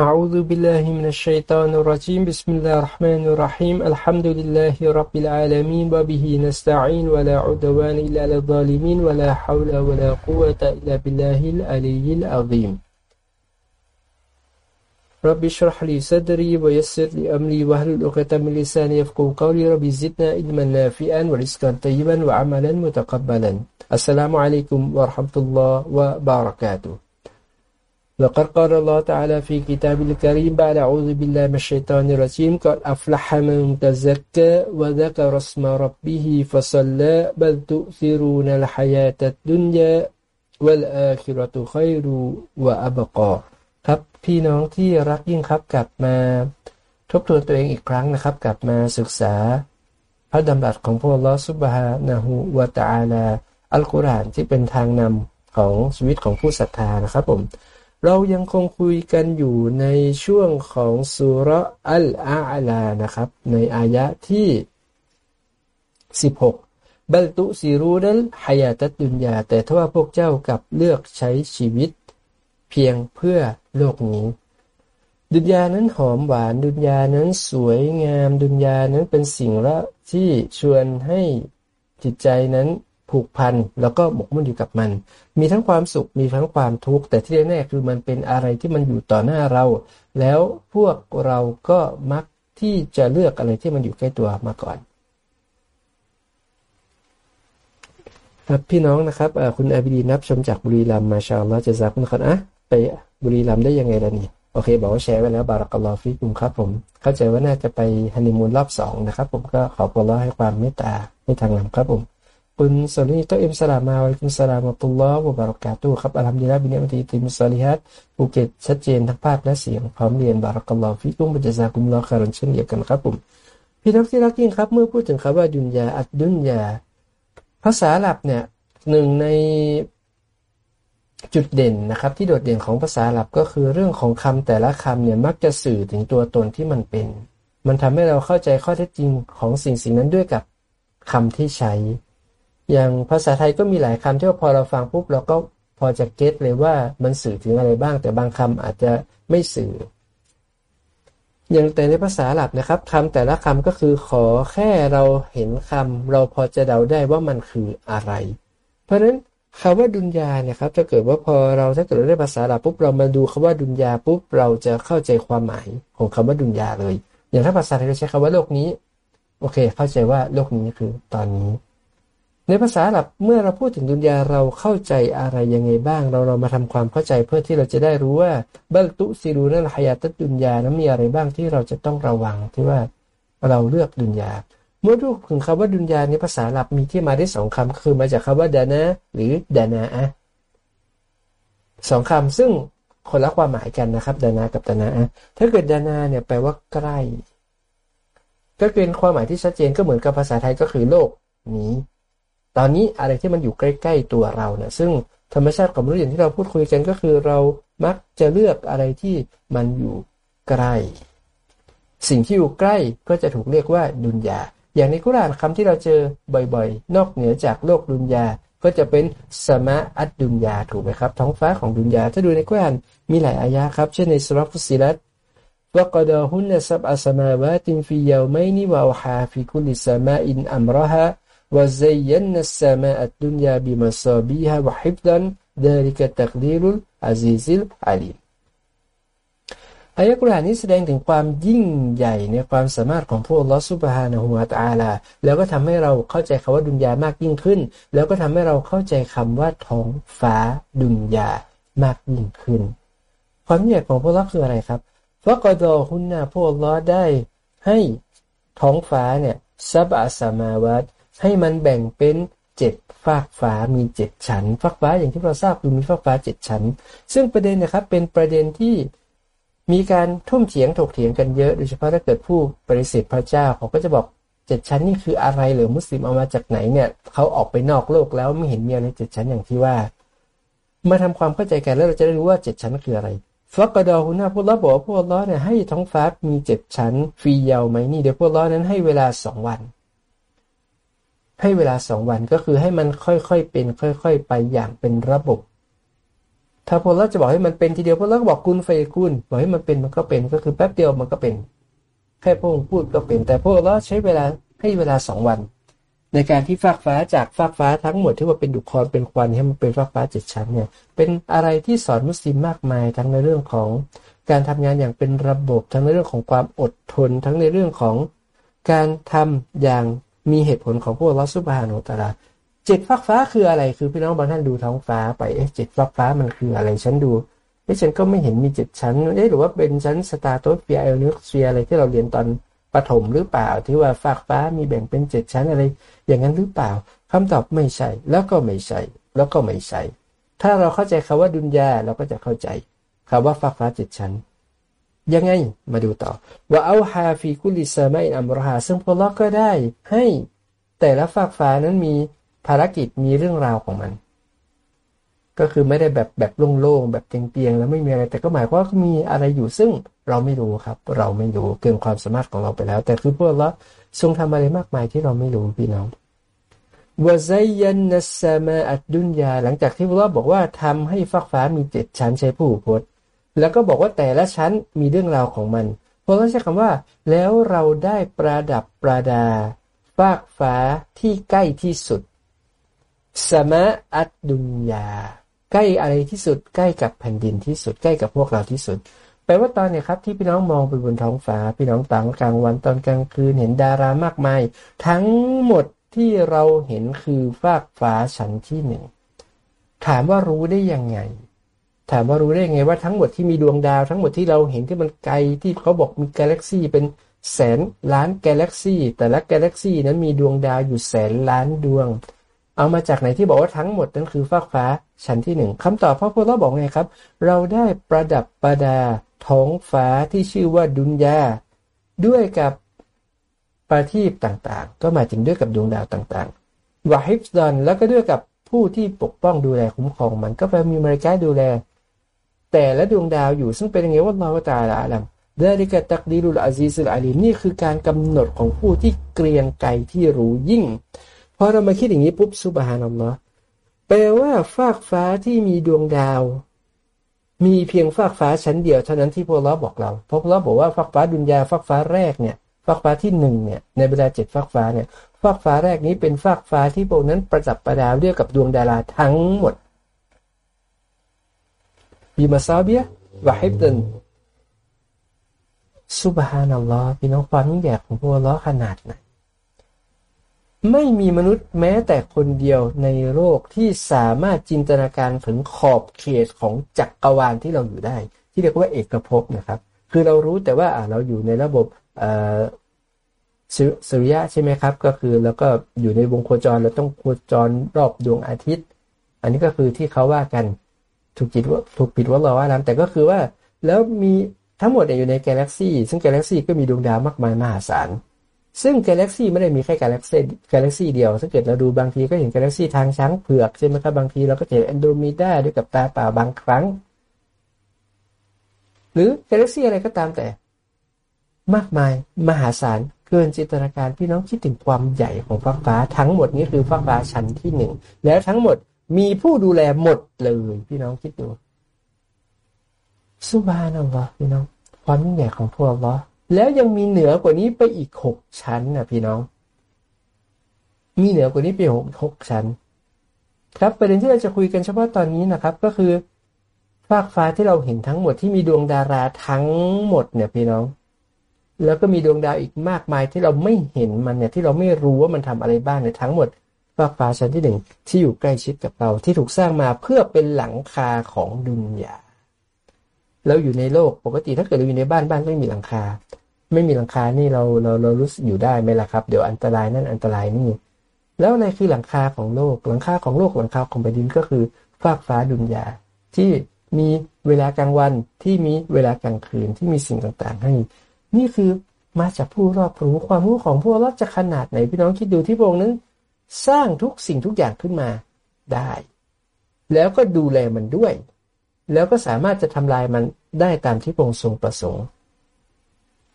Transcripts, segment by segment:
أعوذ بالله من الشيطان الرجيم. بسم الله الرحمن الرحيم. الحمد لله رب العالمين وبه نستعين ولا عدوان إلا على الظالمين ولا حول ولا قوة إلا بالله العلي العظيم. رب اشرح لي صدري ويسر لي أمري واحلل عقدة من لساني يفقهوا قولي. رب زدنا علما نافعا ورزقا طيبا وعملا متقبلا. السلام عليكم ورحمة الله وبركاته. لقد قال الله تعالى في كتاب الكريم بعد أعوذ بالله من الشيطان الرجيم قد أفلح من تزكى وذكر اسم ربه فصلى بل تؤثرون الحياة الدنيا والآخرة خير وأبقى ครับพี่น้องที่รักยิ่งครับกลับมาทบทวนตัวเองอีกครั้งนะครับ กลับมาศึกษา พระดำรัสของพระลอสุบฮานะฮูวะตะอาลา อัลกุรอานที่เป็นทางนำของชีวิตของผู้ศรัทธานะครับผม เรายังคงคุยกันอยู่ในช่วงของสุรอัลอาลานะครับ ในอายะที่ 16 บัลตุซีรูนัลฮายาตัดดุนยา แต่ถ้าว่าพวกเจ้ากับเลือกใช้ชีวิต เพียงเพื่อโลกนี้ ดุนยานั้นหอมหวานดุนยานั้นสวยงามดุนยานั้นเป็นสิ่งละที่ชวนให้จิตใจนั้น ผูกพันแล้วก็หมกมุ่นอยู่กับมัน มีทั้งความสุขมีทั้งความทุกข์แต่ที่แน่ๆคือมันเป็นอะไรที่มันอยู่ต่อหน้าเรา แล้วพวกเราก็มักที่จะเลือกอะไรที่มันอยู่ใกล้ตัวมาก่อนครับพี่น้องนะครับคุณอาบิดีนับชมจากบุรีรัมมาชาอัลลอฮ์จะซักคุณครับอะไปบุรีรัมได้ยังไงล่ะนี่โอเค บอกว่าแชร์ไว้แล้วบารักัลลอฮฟิกุมครับผม เข้าใจว่าน่าจะไปฮันนีมูนรอบสองนะครับ ผมก็ขอพลอให้ความเมตตาให้ทางนำครับผม คุณสลีโตเอ็มสลามาวัคุณสลามตุลลอฮ์วบารอกาตุครับอัลฮัมดุลิลลาบิเนมตีติมสลิฮัตภูเก็ตชัดเจนทั้งภาพและเสียงพร้อมเรียนบารักัลลอฮฟิกุมบัจซากุมลอคารันเช่นเดียวกันครับผมพี่น้องที่รักยิ่งครับ เมื่อพูดถึงคำว่าดุนยาอัดดุนยา ภาษาหลับเนี่ยหนึ่งในจุดเด่นนะครับ ที่โดดเด่นของภาษาหลับก็คือเรื่องของคำแต่ละคำเนี่ยมักจะสื่อถึงตัวตนที่มันเป็น มันทำให้เราเข้าใจข้อเท็จจริงของสิ่งสิ่งนั้นด้วยกับคำที่ใช้ อย่างภาษาไทยก็มีหลายคำที่ว่าพอเราฟังปุ๊บเราก็พอจะเก็ตเลยว่ามันสื่อถึงอะไรบ้าง แต่บางคำอาจจะไม่สื่อ อย่างแต่ในภาษาหลับนะครับคำแต่ละคำก็คือขอแค่เราเห็นคำเราพอจะเดาได้ว่ามันคืออะไร เพราะฉะนั้นคำว่าดุนยาเนี่ยครับถ้าเกิดว่าพอเราถ้าเกิดเราได้ภาษาหลับปุ๊บเรามาดูคำว่าดุนยาปุ๊บเราจะเข้าใจความหมายของคำว่าดุนยาเลย อย่างถ้าภาษาไทยเราใช้คำว่าโลกนี้ โอเค เข้าใจว่าโลกนี้คือตอนนี้ ในภาษาหลับเมื่อเราพูดถึงดุนยาเราเข้าใจอะไรยังไงบ้าง เราเรามาทำความเข้าใจเพื่อที่เราจะได้รู้ว่าบัลตุซิรูนัลฮายาตดุนยานั้นมีอะไรบ้างที่เราจะต้องระวังที่ว่าเราเลือกดุนยา เมื่อดูถึงคำว่าดุนยาในภาษาหลับมีที่มาได้สองคำคือมาจากคำว่าดานะหรือดานาอะสองคำซึ่งคนละความหมายกันนะครับดานากับดานาอะถ้าเกิดดานาเนี่ยแปลว่าใกล้ ก็เป็นความหมายที่ชัดเจนก็เหมือนกับภาษาไทยก็คือโลกนี้ ตอนนี้อะไรที่มันอยู่ใกล้ ๆ ตัวเราเนะซึ่งธรรมชาติของมนุษย์อย่างที่เราพูดคุยกันก็คือเรามักจะเลือกอะไรที่มันอยู่ใกล้ สิ่งที่อยู่ใกล้ก็จะถูกเรียกว่าดุนยา อย่างในกุรานคำที่เราเจอบ่อยๆ นอกเหนือจากโลกดุนยา ก็จะเป็นالسماء الدنياถูกไหมครับ ท้องฟ้าของดุนยา ถ้าดูในกุรอานมีหลายอายะครับ เช่นในซูเราะฮฺฟุศศิลัตว่าفقضاهن سبع سماوات في يومين وأوحى في كل سماء أمرها وزينا السماء الدنيا بمصابيها وحفظا ذلك تقدير العزيز العليم อายะกุรอานนี้แสดงถึงความยิ่งใหญ่ในความสามารถของพระลอสุบฮานะฮูวาตาลา แล้วก็ทำให้เราเข้าใจคำว่าดุนยามากยิ่งขึ้น แล้วก็ทำให้เราเข้าใจคำว่าท้องฟ้าดุนยามากยิ่งขึ้น ความยิ่งใหญ่ของพระลอคืออะไรครับฟะกอดอฮุนนาพระลอได้ให้ท้องฟ้าเนี่ยซับอัสมาวาต ให้มันแบ่งเป็นเจ็ดฟากฟ้ามีเจ็ดชั้นฟากฟ้าอย่างที่เราทราบคือมีฟากฟ้าเจ็ดชั้น ซึ่งประเด็นนะครับเป็นประเด็นที่มีการทุ่มเถียงถกเถียงกันเยอะ โดยเฉพาะถ้าเกิดผู้ปฏิเสธพระเจ้าเขาก็จะบอกเจ็ดชั้นนี่คืออะไรหรือมุสลิมเอามาจากไหนเนี่ยเขาออกไปนอกโลกแล้วไม่เห็นมีอะไรเจ็ดชั้นอย่างที่ว่า มาทำความเข้าใจกันแล้วเราจะได้รู้ว่าเจ็ดชั้นคืออะไรฟักกระดอคุณนาพวกเราบอกว่าพวกเราเนี่ยให้ท้องฟ้ามีเจ็ดชั้นฟรียาวไหมนี่เดี๋ยวพวกเรานั้นให้เวลาสองวัน ให้เวลาสองวันก็คือให้มันค่อยๆเป็น ค่อย ๆ ไปอย่างเป็นระบบ ถ้าพวกเราจะบอกให้มันเป็นทีเดียวพวกเราก็บอกกุลเฟยกุลบอกให้มันเป็นมันก็เป็นก็คือแป๊บเดียวมันก็เป็น แค่พวกพูดก็เป็น แต่พวกเราใช้เวลาให้เวลาสองวัน ในการที่ฟากฟ้าจากฟากฟ้าทั้งหมดที่ว่าเป็นดุคอนเป็นควันให้มันเป็นฟากฟ้าเจ็ดชั้นเนี่ยเป็นอะไรที่สอนมุสลิมมากมายทั้งในเรื่องของการทำงานอย่างเป็นระบบทั้งในเรื่องของความอดทน ทั้งในเรื่องของการทำอย่าง มีเหตุผลของพวกลอสุบฮานุตาลาเจ็ดฟักฟ้าคืออะไร คือพี่น้องบางท่านดูท้องฟ้าไปเอ๊ะเจ็ดฟักฟ้ามันคืออะไรฉันดูเอ๊ะฉันก็ไม่เห็นมีเจ็ดชั้นเอ๊ะหรือว่าเป็นชั้น stratosphere ionosphere อะไรที่เราเรียนตอนประถมหรือเปล่า ที่ว่าฟากฟ้ามีแบ่งเป็นเจ็ดชั้นอะไร อย่างนั้นหรือเปล่าคำตอบไม่ใช่ แล้วก็ไม่ใช่ แล้วก็ไม่ใช่ ถ้าเราเข้าใจคำว่าดุนยาเราก็จะเข้าใจคำว่าฟากฟ้าเจ็ดชั้น ยังไง มาดูต่อว่าوأوحى في كل سماء أمرهاซึ่งอัลลอฮ์ก็ได้ ให้แต่ละฟากฟ้านั้นมีภารกิจมีเรื่องราวของมัน ก็คือไม่ได้แบบแบบโล่งๆแบบเตียงๆแล้วไม่มีอะไร แต่ก็หมายความว่ามีอะไรอยู่ซึ่งเราไม่รู้ครับ เราไม่รู้เกินความสามารถของเราไปแล้ว แต่คือพวกเราทรงทำอะไรมากมายที่เราไม่รู้พี่น้องวะไซยันนัสมาอัดดุนยาหลังจากที่พวกเราบอกว่าทำให้ฟากฟ้ามีเจ็ดชั้นใช้ผู้พจน์ แล้วก็บอกว่าแต่ละชั้นมีเรื่องราวของมันเพราะเราใช้คำว่า แล้วเราได้ประดับประดา ฟากฟ้าที่ใกล้ที่สุด สมะอัดดุนยา ใกล้อะไรที่สุด ใกล้กับแผ่นดินที่สุด ใกล้กับพวกเราที่สุด แปลว่าตอนเนี้ครับที่พี่น้องมองไปบนท้องฟ้า พี่น้องต่างกลางวันตอนกลางคืนเห็นดารามากมาย ทั้งหมดที่เราเห็นคือฟากฟ้าชั้นที่หนึ่ง ถามว่ารู้ได้ยังไง ถามว่ารู้ได้ไงว่าทั้งหมดที่มีดวงดาวทั้งหมดที่เราเห็นที่มันไกลที่เขาบอกมีกาแล็กซีเป็นแสนล้านกาแล็กซีแต่ละกาแล็กซีนั้นมีดวงดาวอยู่แสนล้านดวง เอามาจากไหนที่บอกว่าทั้งหมดนั้นคือฟากฟ้าชั้นที่หนึ่งคำตอบพระพุทธเจ้าบอกไงครับ เราได้ประดับประดาท้องฟ้าที่ชื่อว่าดุนยาด้วยกับประทีปต่างๆ ก็หมายถึงด้วยกับดวงดาวต่างๆวาฮิฟดอนแล้วก็ด้วยกับผู้ที่ปกป้องดูแลคุ้มครองมันก็แปลมีมารยาดูแล แต่และดวงดาวอยู่ ซึ่งเป็นยังไงว่าเราตาละอัลลัมเดลิกะตักดีรุลอาซีซุลอาลีมนี่คือการกำหนดของผู้ที่เกรียงไกรที่รู้ยิ่งพอเรามาคิดอย่างนี้ปุ๊บสุบฮานัลลอฮ์แปลว่าฟากฟ้าที่มีดวงดาว มีเพียงฟากฟ้าชั้นเดียวเท่านั้นที่พวกเราบอกเราพราะพวกเราบอกว่าฟากฟ้าดุนยาฟากฟ้าแรกเนี่ยฟากฟ้าที่หนึ่งเนี่ยในบรรดาเจ็ดฟากฟ้าเนี่ยฟากฟ้าแรกนี้เป็นฟากฟ้าที่พวกนั้นประจับประดาวเรียกกับดวงดาราทั้งหมด บีมาซาเบียวะฮิบดันสุบฮานัลลอฮ์พี่น้องความยิ่งใหญ่ของพระล้อขนาดไหนไม่มีมนุษย์แม้แต่คนเดียวในโลกที่สามารถจินตนาการถึงขอบเขตของจักรวาลที่เราอยู่ได้ ที่เรียกว่าเอกภพนะครับ คือเรารู้แต่ว่าเราอยู่ในระบบสุริยะใช่ไหมครับ ก็คือแล้วก็อยู่ในวงโคจรเราต้องโคจรรอบดวงอาทิตย์ อันนี้ก็คือที่เขาว่ากัน ถูกจิตว่าถูกปิดว่าเราว่าน้ำแต่ก็คือว่า แล้วมีทั้งหมดอยู่ในกาแล็กซี่ซึ่งกาแล็กซี่ก็มีดวงดาวมากมายมหาศาลซึ่งกาแล็กซี่ไม่ได้มีแค่กาแล็กซี่กาแล็กซี่เดียวสังเกตเราดูบางทีก็เห็นกาแล็กซี่ทางช้างเผือกใช่ไหมครับบางทีเราก็เห็นแอนโดรเมดาด้วยกับตาเปล่าบางครั้ง หรือกาแล็กซี่อะไรก็ตามแต่ มากมายมหาศาลเกินจินตนาการพี่น้องคิดถึงความใหญ่ของฟ้าฟ้าทั้งหมดนี้คือฟ้าฟ้าชั้นที่หนึ่งแล้วทั้งหมด มีผู้ดูแลหมดเลยพี่น้องคิดดูสุบานัลลอฮ์พี่น้อง ความยิ่งใหญ่ของพวกเราแล้วยังมีเหนือกว่านี้ไปอีกหกชั้นนะพี่น้อง มีเหนือกว่านี้ไปหกหกชั้น ครับประเด็นที่เราจะคุยกันเฉพาะตอนนี้นะครับ ก็คือฟากฟ้าที่เราเห็นทั้งหมดที่มีดวงดาราทั้งหมดเนี่ยพี่น้อง แล้วก็มีดวงดาวอีกมากมายที่เราไม่เห็นมันเนี่ยที่เราไม่รู้ว่ามันทำอะไรบ้างเนี่ยทั้งหมด ฟากฟ้าชั้นที่หนึ่งที่อยู่ใกล้ชิดกับเราที่ถูกสร้างมาเพื่อเป็นหลังคาของดุนยาเราอยู่ในโลกปกติถ้าเกิดเราอยู่ในบ้านบ้านไม่มีหลังคา ไม่มีหลังคานี่เราเราเรารู้สึกอยู่ได้ไหมล่ะครับ เดี๋ยวอันตรายนั่นอันตรายนี่ แล้วอะไรคือหลังคาของโลก หลังคาของโลกหลังคาของแผ่นดินก็คือฟากฟ้าดุนยาที่มีเวลากลางวันที่มีเวลากลางคืนที่มีสิ่งต่างๆ ให้ นี่คือมาจากผู้รอบรู้ความรู้ของพวกเราจะขนาดไหนพี่น้องคิดดูที่พระองค์นั้น สร้างทุกสิ่งทุกอย่างขึ้นมาได้ แล้วก็ดูแลมันด้วย แล้วก็สามารถจะทำลายมันได้ตามที่พระองค์ทรงประสงค์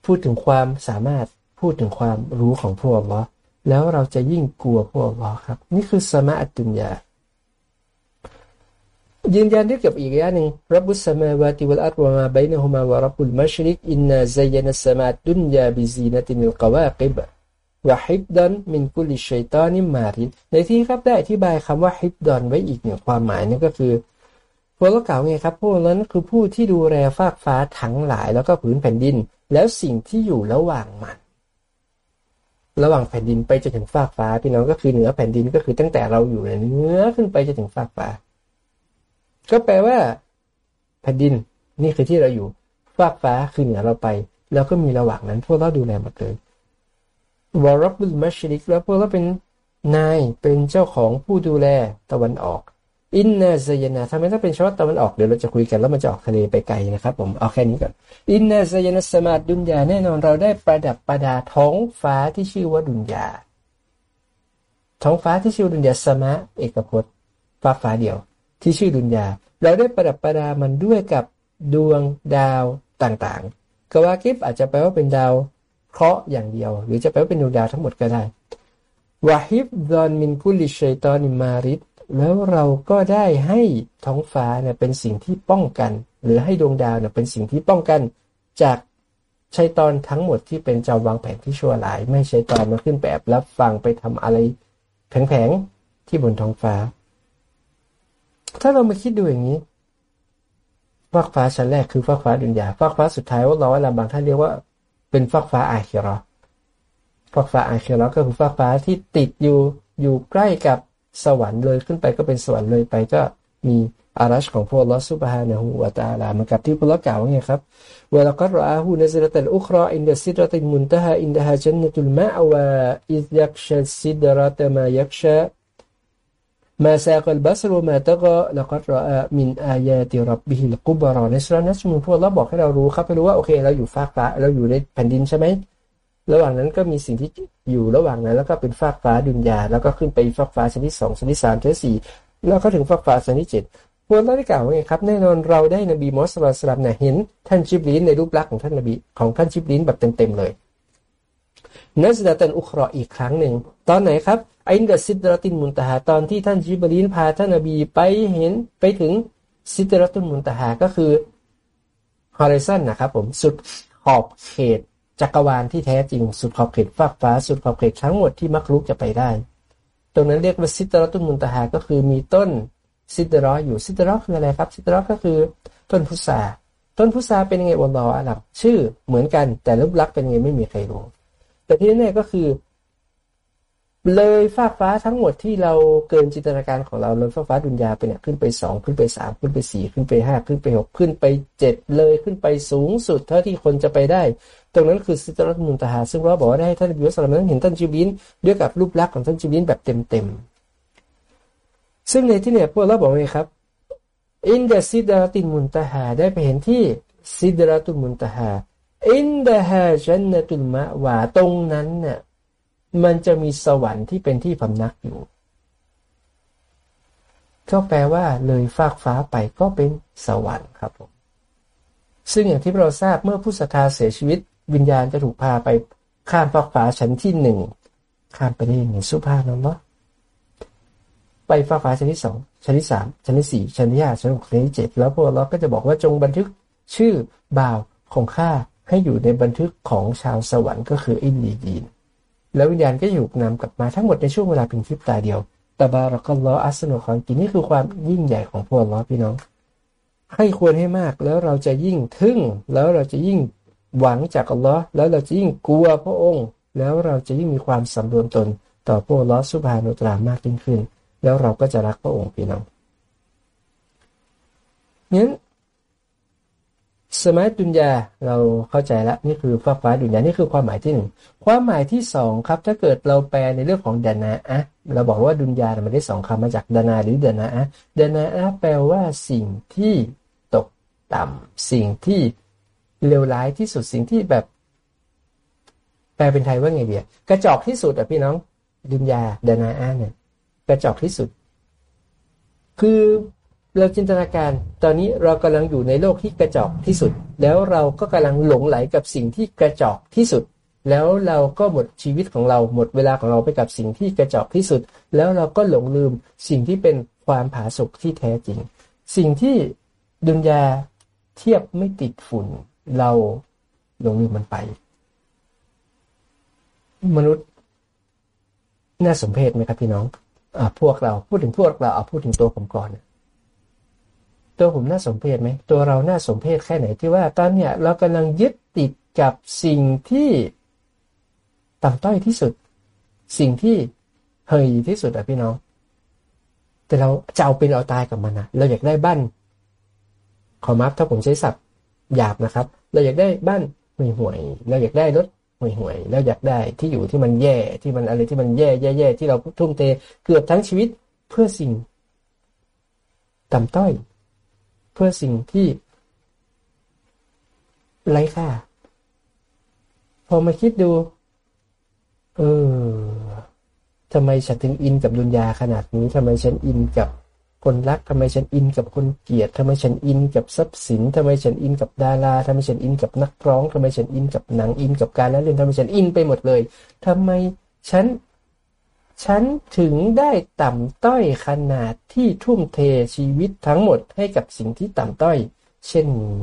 พูดถึงความสามารถพูดถึงความรู้ของพวกเราแล้วเราจะยิ่งกลัวพวกเราครับ นี่คือสมาอัตุญญายืนยันด้วยกับอีกอย่างหนึ่งรับบุสมาวาติวัลอัตวะมาบนหุมาวะรับบุลมัชริกอินนาซัยนัสสมาดุนยาบิซีนตินิลกวากิบ วะฮิบดันมินกุลิชัยตานิมารินในที่ครับได้อธิบายคำว่าฮิบดันไว้อีกหนึ่งความหมายนั่นก็คือพวกเรากล่าไงครับพวกนั้นคือผู้ที่ดูแลฟากฟ้าทั้งหลายแล้วก็ผืนแผ่นดิน แล้วสิ่งที่อยู่ระหว่างมัน ระหว่างแผ่นดินไปจนถึงฟากฟ้าพี่น้องก็คือเหนือแผ่นดินก็คือตั้งแต่เราอยู่เหนือขึ้นไปจนถึงฟากฟ้า ก็แปลว่า แผ่นดินนี่คือที่เราอยู่ฟากฟ้าคือเหนือเราไป แล้วก็มีระหว่างนั้น พวกเราดูแลหมดเลย วารับบุลมัชริกแล้วพวกเราเป็นนายเป็นเจ้าของผู้ดูแลตะวันออก อินนาซยนาทำไมต้องเป็นชาวตะวันออกเดี๋ยวเราจะคุยกันแล้วมันจะออกทะเลไปไกลนะครับ ผมเอาแค่นี้ก่อนอินนาซยนาสมาดุนยาแน่นอนเราได้ประดับประดาท้องฟ้าที่ชื่อว่าดุนยาท้องฟ้าที่ชื่อดุนยาสมาเอกพจน์ฟ้าฟ้าเดียว ที่ชื่อดุนยา เราได้ประดับประดามันด้วยกับดวงดาวต่างๆกวากิฟอาจจะแปลว่าเป็นดาว เคราะห์อย่างเดียว หรือจะแปลว่าเป็นดวงดาวทั้งหมดก็ได้วาฮิบดอนมินกุลิชัยตอนิมาริดแล้วเราก็ได้ให้ท้องฟ้าเนี่ยเป็นสิ่งที่ป้องกัน หรือให้ดวงดาวเนี่ยเป็นสิ่งที่ป้องกันจากชัยตอนทั้งหมดที่เป็นเจ้าวางแผนที่ชั่วร้าย ไม่ใช่ตอนมาขึ้นแบบรับฟังไปทำอะไรแผงๆที่บนท้องฟ้า ถ้าเรามาคิดดูอย่างนี้ฟากฟ้าชั้นแรกคือฟากฟ้าดุนยาฟากฟ้าสุดท้ายว่าเราว่าบางท่านเรียกว่า เป็นฟากฟ้าอาคิรอฟากฟ้าอาคิรอก็คือฟากฟ้าที่ติดอยู่อยู่ใกล้กับสวรรค์เลยขึ้นไปก็เป็นสวรรค์เลยไปก็มีอารัชของพวกลอสุบฮานะฮูวะตาลาเหมือนกับที่พวกเรากล่าวไงครับเวลาก็รอาหูนซรตัลอุคราอินดซิดรติมุนตฮาอินดฮาจันนตุลมะวะอิดยักชซิดรตมายักชะ มาซากลบัสรมาตะกะแล้วก็รอมินอายาติรับบิฮิลกุบรอในสุรานัชมุพวกเราบอกให้เรารู้ครับให้รู้ว่าโอเค เราอยู่ฟากฟ้าเราอยู่ในแผ่นดินใช่ไหมระหว่างนั้นก็มีสิ่งที่อยู่ระหว่างนั้น แล้วก็เป็นฟากฟ้าดุนยา แล้วก็ขึ้นไปฟากฟ้าชั้นที่สองชั้นที่สามชั้นที่สี่แล้วก็ถึงฟากฟ้าชั้นที่เจ็ดพวกเราได้กล่าวว่าไงครับ แน่นอนเราได้นบีมอสลาสลามเนี่ยเห็นท่านจิบลินในรูปลักษณ์ของท่านนบีของท่านจิบลินแบบเต็มๆเลย นัสดาตันอุครออีกครั้งหนึ่ง ตอนไหนครับอินดัซิดรตินมุนตหาตอนที่ท่านจิบลินพาท่านนบีไปเห็นไปถึงซิดรตินมุนตหาก็คือฮอริซอนนะครับผมสุดขอบเขตจักรวาลที่แท้จริง สุดขอบเขตฟากฟ้า สุดขอบเขตทั้งหมดที่มักลุกจะไปได้ ตรงนั้นเรียกว่าซิตรตุนมุนตหาก็คือมีต้นซิตรออยู่ซิตรอคืออะไรครับซิตรอก็คือต้นพุทราต้นพุทราเป็นยังไงวันรออาลับชื่อเหมือนกันแต่รูปลักษณ์เป็นยังไงไม่มีใครรู้ แต่ที่แน่ก็คือ เลยฟ้าฟ้าทั้งหมดที่เราเกินจินตนาการของเราเลยฟ้าฟ้าดุนยาไปเนี่ยขึ้นไปสองขึ้นไปสามขึ้นไปสี่ขึ้นไปห้าขึ้นไปหกขึ้นไปเจ็ดเลยขึ้นไปสูงสุดเท่าที่คนจะไปได้ ตรงนั้นคือสิตรัตมุนตาหาซึ่งเราบอกว่าได้ท่านบิวสลามนั้นเห็นท่านจิบินด้วยกับรูปลักษณ์ของท่านจิบินแบบเต็มๆซึ่งในที่เนี่ยพวกเราบอกไงครับอินเดซิดาตินมุนตาหาได้ไปเห็นที่ซิดราตุมุนตาหา อินเดฮาจันนตุลมะวาตรงนั้นเนี่ยมันจะมีสวรรค์ที่เป็นที่พำนักอยู่ ก็แปลว่าเลยฟากฟ้าไปก็เป็นสวรรค์ครับผมซึ่งอย่างที่เราทราบเมื่อผู้ศรัทธาเสียชีวิต วิญญาณจะถูกพาไปข้ามฟากฟ้าชั้นที่หนึ่งข้ามไปได้ยังไงสุภาพนั่นเนาะไปฟากฟ้าชั้นที่สองชั้นที่สามชั้นที่สี่ชั้นที่ห้าชั้นหกชั้นที่เจ็ดแล้วพวกเราก็จะบอกว่าจงบันทึกชื่อบ่าวของข้า ให้อยู่ในบันทึกของชาวสวรรค์ก็คืออินดีดีน แล้ววิญญาณก็อยู่นำกลับมาทั้งหมดในช่วงเวลาเพียงพริบตาเดียวแต่บารักลออัสนุของกินนี่คือความยิ่งใหญ่ของพวกเราพี่น้อง ให้ควรให้มากแล้วเราจะยิ่งทึ่ง แล้วเราจะยิ่งหวังจากอัลลอฮ์แล้วเราจะยิ่งกลัวพระองค์ แล้วเราจะยิ่งมีความสำรวมตนต่อพวกลอสุภานุตรามากยิ่งขึ้น แล้วเราก็จะรักพระองค์พี่น้องนั้น สมัยดุนยาเราเข้าใจแล้วนี่คือฟ้าฟ้าดุนยานี่คือความหมายที่หนึ่งความหมายที่สองครับ ถ้าเกิดเราแปลในเรื่องของดานาอะเราบอกว่าดุนยามันได้สองคำมาจากดานาหรือดานาอะดานาอะแปลว่าสิ่งที่ตกต่ำสิ่งที่เลวร้ายที่สุดสิ่งที่แบบ แปลเป็นไทยว่าไงเดียกระจอกที่สุดอะพี่น้องดุนยาดานาอะเนี่ยกระจอกที่สุด คือ เราจินตนาการตอนนี้เรากำลังอยู่ในโลกที่กระจอกที่สุด แล้วเราก็กำลังหลงไหลกับสิ่งที่กระจอกที่สุด แล้วเราก็หมดชีวิตของเราหมดเวลาของเราไปกับสิ่งที่กระจอกที่สุด แล้วเราก็หลงลืมสิ่งที่เป็นความผาสุกที่แท้จริง สิ่งที่ดุนยาเทียบไม่ติดฝุ่น เราหลงลืมมันไป มนุษย์น่าสมเพชไหมครับพี่น้องอพวกเราพูดถึงพวกเราเอาพูดถึงตัวผมก่อน ตัวผมน่าสมเพชไหมตัวเราน่าสมเพชแค่ไหนที่ว่าตอนเนี้ยเรากำลังยึดติดกับสิ่งที่ต่ำต้อยที่สุด สิ่งที่เฮยที่สุดอะพี่น้อง แต่เราจะเอาเป็นเอาตายกับมันนะเราอยากได้บ้านขอมัฟถ้าผมใช้ศัพท์หยาบนะครับ เราอยากได้บ้านห่วยห่วยเราอยากได้รถห่วยห่วยเราอยากได้ที่อยู่ที่มันแย่ที่มันอะไรที่มันแย่แย่แย่ที่เราทุ่มเทเกือบทั้งชีวิตเพื่อสิ่งต่ำต้อย เพื่อสิ่งที่ไร้ค่า พอมาคิดดู เออทำไมฉันถึงอินกับดุนยาขนาดนี้ทำไมฉันอินกับคนรักทำไมฉันอินกับคนเกลียดทำไมฉันอินกับทรัพย์สินทำไมฉันอินกับดาราทำไมฉันอินกับนักร้องทำไมฉันอินกับหนังอินกับการเล่นทำไมฉันอินไปหมดเลยทำไมฉัน ฉันถึงได้ต่ำต้อยขนาดที่ทุ่มเทชีวิตทั้งหมดให้กับสิ่งที่ต่ำต้อย เช่นนี้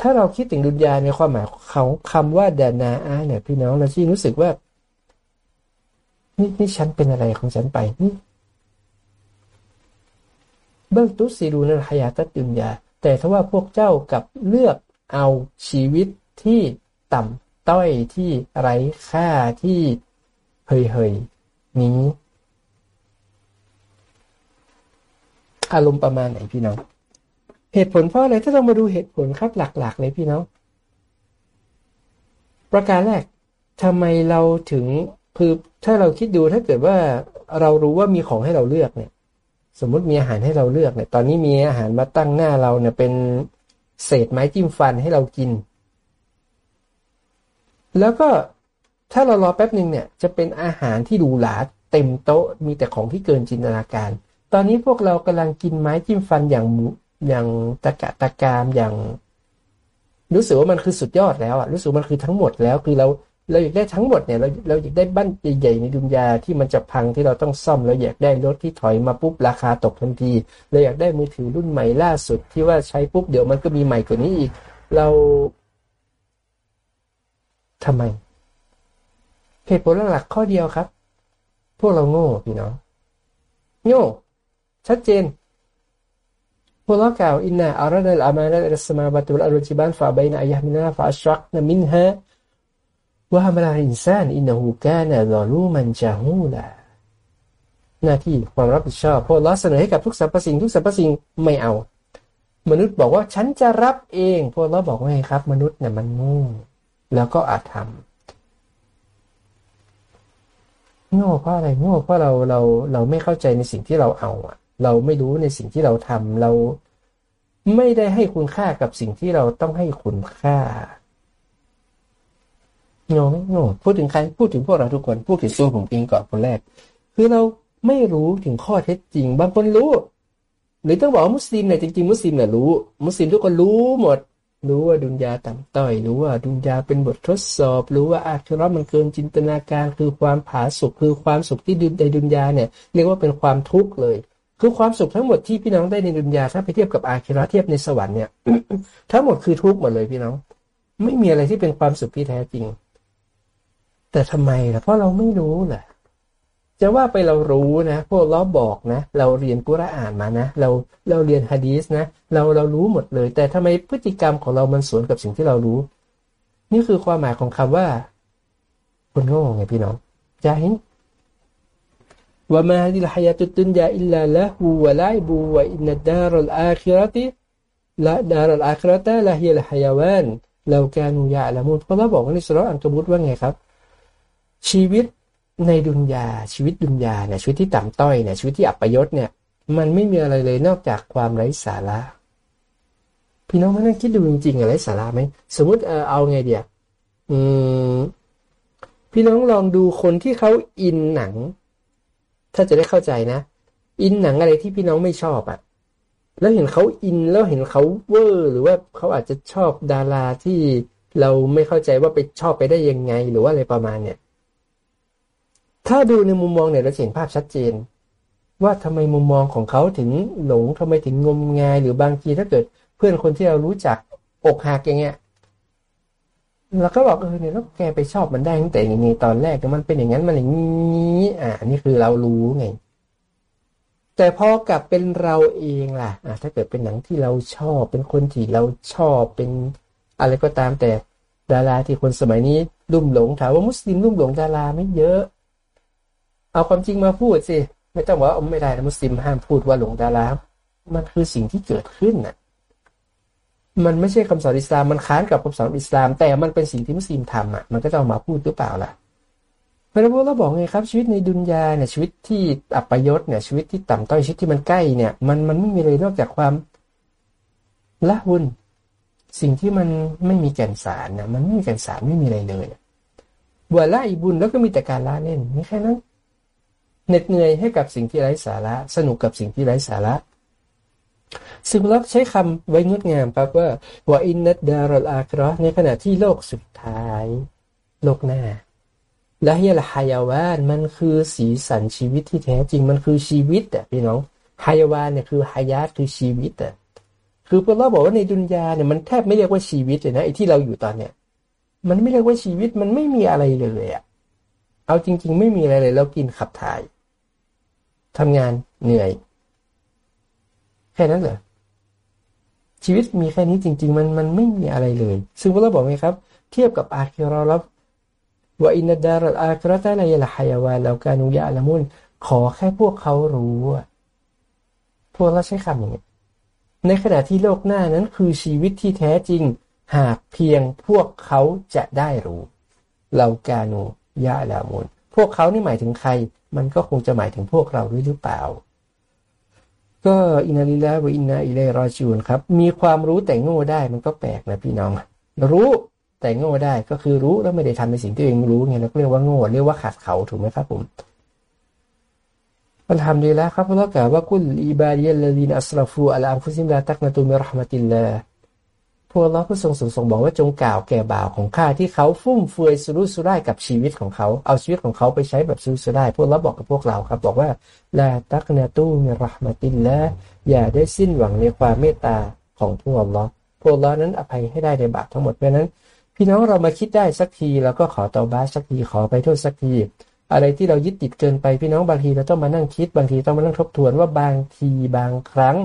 ถ้าเราคิดถึงดุนยาในความหมายของคำว่าดานาอาเนี่ยพี่น้องเราที่รู้สึกว่า นี่นี่ฉันเป็นอะไรของฉันไปนี่เบิ้งตุสีรูนันหายาตดุนยา แต่ถ้าว่าพวกเจ้ากับเลือกเอาชีวิตที่ต่ำต้อยที่ไร้ค่าที่ เฮยเฮยนี้อารมณ์ประมาณไหนพี่น้อง เหตุผลเพราะอะไร ถ้าเรามาดูเหตุผลครับหลัก ๆ เลยพี่น้อง ประการแรกทำไมเราถึงคือถ้าเราคิดดูถ้าเกิดว่าเรารู้ว่ามีของให้เราเลือกเนี่ย สมมุติมีอาหารให้เราเลือกเนี่ย ตอนนี้มีอาหารมาตั้งหน้าเราเนี่ย เป็นเศษไม้จิ้มฟันให้เรากิน แล้วก็ ถ้าเรารอแป๊บหนึ่งเนี่ยจะเป็นอาหารที่ดูหราเต็มโต๊ะมีแต่ของที่เกินจินตนาการ ตอนนี้พวกเรากำลังกินไม้จิ้มฟันอย่างอย่างตะกะตะกามอย่าง รู้สึกว่ามันคือสุดยอดแล้วอะรู้สึกมันคือทั้งหมดแล้วคือเราเราอยากได้ทั้งหมดเนี่ยเราเราอยากได้บ้านใหญ่ๆในดุนยาที่มันจะพังที่เราต้องซ่อมเราอยากได้รถที่ถอยมาปุ๊บราคาตกทันทีเราอยากได้มือถือรุ่นใหม่ล่าสุดที่ว่าใช้ปุ๊บเดี๋ยวมันก็มีใหม่กว่านี้อีก เราทำไม เหตุผลหลักข้อเดียวครับ พวกเราโง่พี่น้องโง่ชัดเจนพวกเรากล่าวอินนาอารัลอามานะอัลสมาบัตุลอารุจิบันฟาบายนะอายะมินาฟาอัชรักนะมินฮะว่ามาลาอินซานอินหูกานะลอลูมันจาฮูลาหน้าที่ความรับผิดชอบพวกเราเสนอให้กับทุกสรรพสิ่งทุกสรรพสิ่งไม่เอา มนุษย์บอกว่าฉันจะรับเอง พวกเราบอกว่าไงครับ มนุษย์เนี่ยมันโงูแล้วก็อาจทำ โง่เพราะอะไรโง่เพราะเราเราเราไม่เข้าใจในสิ่งที่เราเอาอะเราไม่รู้ในสิ่งที่เราทำเราไม่ได้ให้คุณค่ากับสิ่งที่เราต้องให้คุณค่าโง่โง่พูดถึงใครพูดถึงพวกเราทุกคนพูดถึงตัวผมเองก่อนคนแรก คือเราไม่รู้ถึงข้อเท็จจริง บางคนรู้ หรือต้องบอกมุสลิมเนี่ยจริงๆมุสลิมเนี่ยรู้ มุสลิมทุกคนรู้หมด รู้ว่าดุนยาต่ำต้อย รู้ว่าดุนยาเป็นบททดสอบ รู้ว่าอาคิรอมันเกินจินตนาการ คือความผาสุกคือความสุขที่ในดุนยาเนี่ยเรียกว่าเป็นความทุกข์เลย คือความสุขทั้งหมดที่พี่น้องได้ในดุนยาถ้าไปเทียบกับอาคิรอเทียบในสวรรค์เนี่ยทั้งหมดคือทุกข์หมดเลยพี่น้อง ไม่มีอะไรที่เป็นความสุขที่แท้จริง แต่ทำไมล่ะเพราะเราไม่รู้แหละ จะว่าไปเรารู้นะ พวกเราบอกนะ เราเรียนกุรอานมานะ เราเราเรียนฮะดีสนะ เราเรารู้หมดเลย แต่ทำไมพฤติกรรมของเรามันสวนกับสิ่งที่เรารู้ นี่คือความหมายของคำว่าคนโง่ไงพี่น้องจะเห็นว่ามาดิลฮายาตุตุนยาอิลลาละหูวะไลบูวะอินนัดดารัลอาคิรติละดารัลอาคิรตะละฮิลฮายาวานเราแกนูยาละมุนเพราะเราบอกว่าในสุรอันกบุตว่าไงครับ ชีวิต ในดุนยาชีวิตดุนยาเนี่ยชีวิตที่ต่ำต้อยเนี่ยชีวิตที่อับประยศเนี่ย มันไม่มีอะไรเลยนอกจากความไร้สาระพี่น้องมานั่งคิดดูจริงๆอะไรสาระไหมสมมติเออเอาไงเดียอืมพี่น้องลองดูคนที่เขาอินหนัง ถ้าจะได้เข้าใจนะ อินหนังอะไรที่พี่น้องไม่ชอบอะ่ะ แล้วเห็นเขาอินแล้วเห็นเขาเวอร์ หรือว่าเขาอาจจะชอบดาราที่เราไม่เข้าใจว่าไปชอบไปได้ยังไง หรือว่าอะไรประมาณเนี่ย ถ้าดูในมุมมองเนี่ยเราเห็นภาพชัดเจน ว่าทำไมมุมมองของเขาถึงหลงทำไมถึงงมงายหรือบางทีถ้าเกิดเพื่อนคนที่เรารู้จักอกหักอย่างเงี้ยเราก็บอกเออเนี่ยแล้วแกไปชอบมันได้ตั้งแต่ในตอนแรกมันเป็นอย่างนั้นมันอย่างนี้อ่านี่คือเรารู้ไง แต่พอกลับเป็นเราเองล่ะอ่าถ้าเกิดเป็นหนังที่เราชอบ เป็นคนที่เราชอบเป็นอะไรก็ตามแต่ดาราที่คนสมัยนี้ลุ่มหลงถามว่ามุสลิมลุ่มหลงดาราไม่เยอะ เอาความจริงมาพูดสิ ไม่ต้องว่าไม่ได้นะมุสลิมห้ามพูดว่าหลงดารามันคือสิ่งที่เกิดขึ้นน่ะ มันไม่ใช่คำสอนอิสลาม มันค้านกับคำสอนอิสลาม แต่มันเป็นสิ่งที่มุสลิมทำอะ มันก็จะเอามาพูดหรือเปล่าล่ะพระพุทธเราบอกไงครับ ชีวิตในดุนยาเนี่ยชีวิตที่อัปยศเนี่ยชีวิตที่ต่ำต้อยชีวิตที่มันใกล้เนี่ย มันมันไม่มีเลยนอกจากความละหุนสิ่งที่มันไม่มีแก่นสารนะมันไม่มีแก่นสารไม่มีอะไรเลยบัวละอีบุญแล้วก็มีแต่การละเล่นนี่แค่นั้น เหน็ดเหนื่อยให้กับสิ่งที่ไร้สาระ สนุกกับสิ่งที่ไร้สาระซึ่งเราใช้คำไว้งดงามครับว่าว่าอินนัดดารออาคราในขณะที่โลกสุดท้าย โลกหน้าและเฮียละฮายาวานมันคือสีสันชีวิตที่แท้จริงมันคือชีวิตอะพี่น้องฮายาวานเนี่ยคือฮายาตคือชีวิตอะคือพอเราบอกว่าในดุนยาเนี่ยมันแทบไม่เรียกว่าชีวิตเลยนะไอ้ที่เราอยู่ตอนเนี้ยมันไม่เรียกว่าชีวิตมันไม่มีอะไรเลยอะเอาจริง ๆ ไม่มีอะไรเลย เรากินขับถ่าย ทำงานเหนื่อย แค่นั้นเหรอชีวิตมีแค่นี้จริง ๆ มันมันไม่มีอะไรเลย ซึ่งพระเราบอกไหมครับ เทียบกับอาคิเราะฮ์แล้ว وإن الدار الآخرة لهي الحيوان لو كانوا يعلمون ขอแค่พวกเขารู้พวกเราใช้คำอย่างนี้ในขณะที่โลกหน้านั้นคือชีวิตที่แท้จริง หากเพียงพวกเขาจะได้รู้لو كانوا يعلمون พวกเขานี่หมายถึงใคร มันก็คงจะหมายถึงพวกเราด้วยหรือเปล่า ก็ إنا لله وإنا إليه راجعون ครับ มีความรู้แต่โง่ได้มันก็แปลกนะพี่น้อง รู้แต่โง่ได้ก็คือรู้แล้วไม่ได้ทำในสิ่งที่เองรู้ไงเราเรียกว่าโง่เรียกว่าขาดเขาถูกไหมครับผมอัลฮัมดุลิลละครับพระกล่าวว่ากุลอิบาดียลลีนอัสลาฟูอัลอัมฟุซิมลาตักนตุมิรหมติลลา วกเราผู้ทรงสูงทรงบอกว่าจงกล่าวแก่บ่าวของข้าที่เขาฟุ่มเฟือยสุรุ่ยสุร่ายกับชีวิตของเขาเอาชีวิตของเขาไปใช้แบบสุรุ่ยสุร่ายพวกเราบอกกับพวกเราครับ บอกว่าลาตักนาตู้มีรหมตินและอย่าได้สิ้นหวังในความเมตตาของพวกเราพวกเรานั้นอภัยให้ได้ในบาปทั้งหมดเพราะนั้น พี่น้องเรามาคิดได้สักทีแล้วก็ขอตอบ้าสักทีขอไปโทษสักทีอะไรที่เรายึดติดเกินไปพี่น้องบางทีเราต้องมานั่งคิดบางทีต้องมานั่งทบทวนว่าบางทีบางครั้ง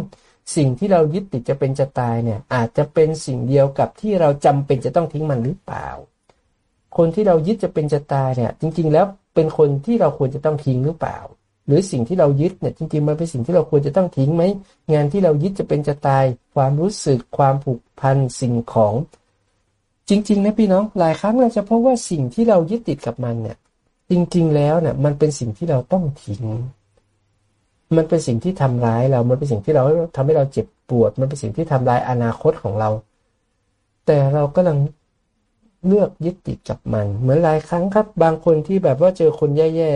สิ่งที่เรายึดติดจะเป็นจะตายเนี่ย อาจจะเป็นสิ่งเดียวกับที่เราจำเป็นจะต้องทิ้งมันหรือเปล่า คนที่เรายึดจะเป็นจะตายเนี่ย จริง ๆ แล้วเป็นคนที่เราควรจะต้องทิ้งหรือเปล่า หรือสิ่งที่เรายึดเนี่ยจริงๆมันเป็นสิ่งที่เราควรจะต้องทิ้งไหมงานที่เรายึดจะเป็นจะตาย ความรู้สึกความผูกพันสิ่งของ จริง ๆ นะพี่น้องหลายครั้งเราจะพบว่าสิ่งที่เรายึดติดกับมันเนี่ย จริง ๆ แล้วเนี่ยมันเป็นสิ่งที่เราต้องทิ้ง มันเป็นสิ่งที่ทำร้ายเรา มันเป็นสิ่งที่เราทำให้เราเจ็บปวด มันเป็นสิ่งที่ทำลายอนาคตของเรา แต่เราก็ลังเลือกยึดติดกับมัน เหมือนหลายครั้งครับ บางคนที่แบบว่าเจอคนแย่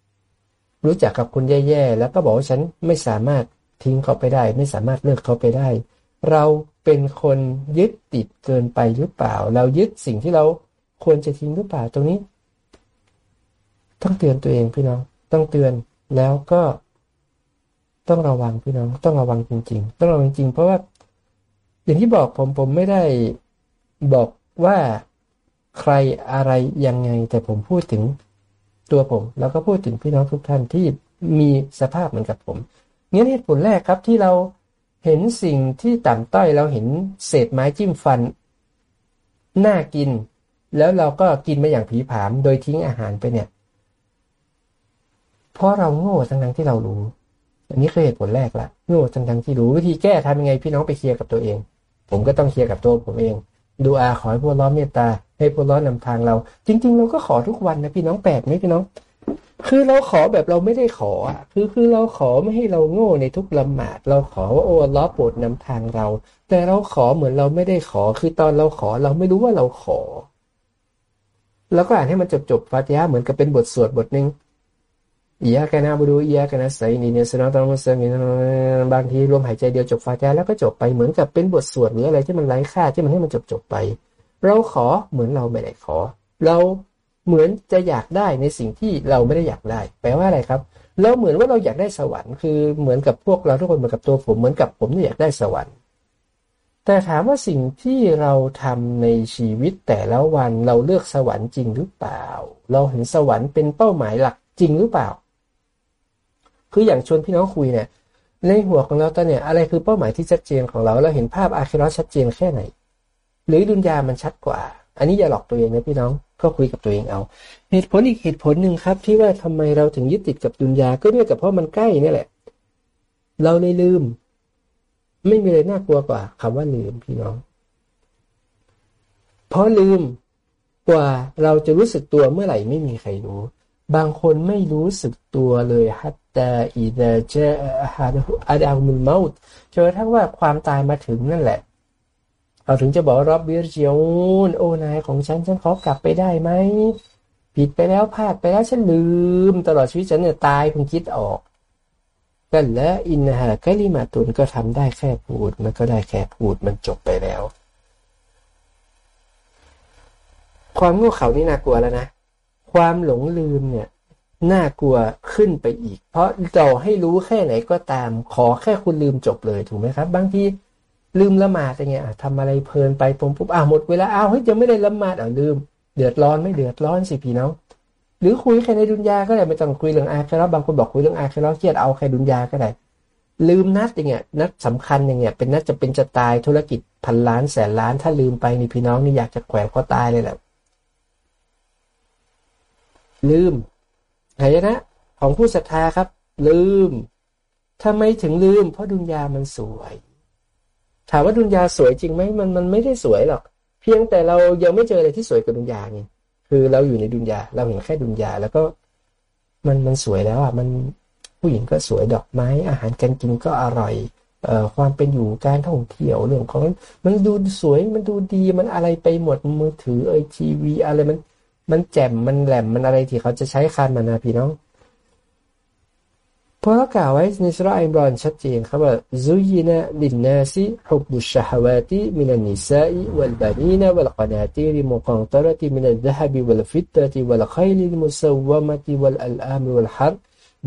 ๆ รู้จักกับคนแย่ๆ แล้วก็บอกว่าฉันไม่สามารถทิ้งเขาไปได้ ไม่สามารถเลิกเขาไปได้ เราเป็นคนยึดติดเกินไปหรือเปล่า เรายึดสิ่งที่เราควรจะทิ้งหรือเปล่าตรงนี้ ต้องเตือนตัวเองพี่น้อง ต้องเตือน แล้วก็ต้องระวังพี่น้องต้องระวังจริง ๆ ต้องระวังจริง เพราะว่า อย่างที่บอกผมผมไม่ได้บอกว่าใครอะไรยังไง แต่ผมพูดถึงตัวผม แล้วก็พูดถึงพี่น้องทุกท่านที่มีสภาพเหมือนกับผมงั้นเหตุผลแรกครับที่เราเห็นสิ่งที่ต่ำต้อยเราเห็นเศษไม้จิ้มฟันน่ากิน แล้วเราก็กินมาอย่างผีผาม โดยทิ้งอาหารไปเนี่ย เพราะเราโง่ทั้งทั้งที่เรารู้ อันนี้คือเหตุผลแรกละโง่ทั้งทั้งที่รู้วิธีแก้ทำยังไงพี่น้องไปเคลียร์กับตัวเอง ผมก็ต้องเคลียร์กับตัวผมเอง ดูอาขอให้พวกล้อเมตตา ให้พวกล้อนำทางเรา จริง ๆ เราก็ขอทุกวันนะพี่น้องแปลกไหมพี่น้อง คือเราขอแบบเราไม่ได้ขออะคือคือเราขอไม่ให้เราโง่ในทุกละหมาดเราขอว่าโอ้ล้อโปรดนำทางเรา แต่เราขอเหมือนเราไม่ได้ขอ คือตอนเราขอเราไม่รู้ว่าเราขอแล้วก็อ่านให้มันจบจบฟาติฮะเหมือนกับเป็นบทสวดบทหนึ่ง อียาแกนาบูดูอียาแกนาไซนีเนสนาตอมุสมินบางทีรวมหายใจเดียวจบฟาติฮแล้วก็จบไปเหมือนกับเป็นบทสวดหรืออะไรที่มันไร้ค่าที่มันให้มันจบจบไป เราขอเหมือนเราไม่ได้ขอ เราเหมือนจะอยากได้ในสิ่งที่เราไม่ได้อยากได้ แปลว่าอะไรครับแล้วเหมือนว่าเราอยากได้สวรรค์คือเหมือนกับพวกเราทุกคนเหมือนกับตัวผมเหมือนกับผมที่อยากได้สวรรค์แต่ถามว่าสิ่งที่เราทำในชีวิตแต่ละวันเราเลือกสวรรค์จริงหรือเปล่า เราเห็นสวรรค์เป็นเป้าหมายหลักจริงหรือเปล่า คืออย่างชวนพี่น้องคุยเนี่ย ในหัวของเราตอนเนี่ยอะไรคือเป้าหมายที่ชัดเจนของเราเราเห็นภาพอาคิรอชัดเจนแค่ไหน หรือดุนยามันชัดกว่า อันนี้อย่าหลอกตัวเองนะพี่น้องก็คุยกับตัวเองเอา เหตุผลอีกเหตุผลหนึ่งครับ ที่ว่าทำไมเราถึงยึดติดกับดุนยาก็เนื่องจากเพราะมันใกล้นี่แหละ เราเลยลืม ไม่มีอะไรน่ากลัวกว่าคำว่าลืมพี่น้องเพราะลืมกว่าเราจะรู้สึกตัวเมื่อไหร่ไม่มีใครรู้ บางคนไม่รู้สึกตัวเลยฮัต ตาอีดาเจฮาดอาดามุลมาตจนกระทั่งว่าความตายมาถึงนั่นแหละเราถึงจะบอกรับบิรเจิอูนโอนายของฉันฉันขอกลับไปได้ไหมผิดไปแล้วพลาดไปแล้วฉันลืม ตลอดชีวิตฉันเนี่ยตายเพิ่งคิดออกกันแล้วอินฮะกลิมาตุนก็ทำได้แค่พูด มันก็ได้แค่พูดมันจบไปแล้ว ความโง่เขลานี่น่ากลัวแล้วนะ ความหลงลืมเนี่ย น่ากลัวขึ้นไปอีก เพราะเราให้รู้แค่ไหนก็ตาม ขอแค่คุณลืมจบเลยถูกไหมครับ บางทีลืมละหมาดอย่างเงี้ยทำอะไรเพลินไปปุ๊บปุ๊บอ้าวหมดเวลาอ้าวเฮ้ยยังไม่ได้ละหมาดอะลืม เดือดร้อนไม่เดือดร้อนสิพี่น้องหรือคุยแค่ในดุนยาก็ได้ไม่ต้องคุยเรื่องอาคีรอบางคนบอกคุยเรื่องอาคีรอเครียดเอาแค่ดุนยาก็ได้ ลืมนัดอย่างเงี้ยนัดสำคัญอย่างเงี้ยเป็นนัดจะเป็นจะตายธุรกิจพันล้านแสนล้านถ้าลืมไปนี่พี่น้องนี่อยากจะแขวนคอตายเลยแหละลืม หายนะของผู้ศรัทธาครับ ลืมทำไมถึงลืม เพราะดุนยามันสวย ถามว่าดุนยาสวยจริงไหมมันมันไม่ได้สวยหรอก เพียงแต่เรายังไม่เจออะไรที่สวยกว่าดุนยาไงคือเราอยู่ในดุนยาเราเห็นแค่ดุนยาแล้วก็มันมันสวยแล้วอะมันผู้หญิงก็สวยดอกไม้ อาหารการกินก็อร่อยเอ่อความเป็นอยู่การท่องเที่ยวเรื่องของมันดูสวยมันดูดีมันอะไรไปหมดมือถือเอทีวีอะไรมัน มันแจ่มมันแหลมมันอะไรที่เขาจะใช้คานมานาพี่น้องพราะเรากล่าวไว้ในสุราอิมรอนชัดเจนครับว่าซุยนะลินนาซิฮุบุชฮาวาติมินันนิสาอิวัลบานีนวัลกนาตีริมุกันตรติมินัลดะฮับิวัลฟิตตติวัลขัยลิมุสวมติวัลอัลอามวัลฮัร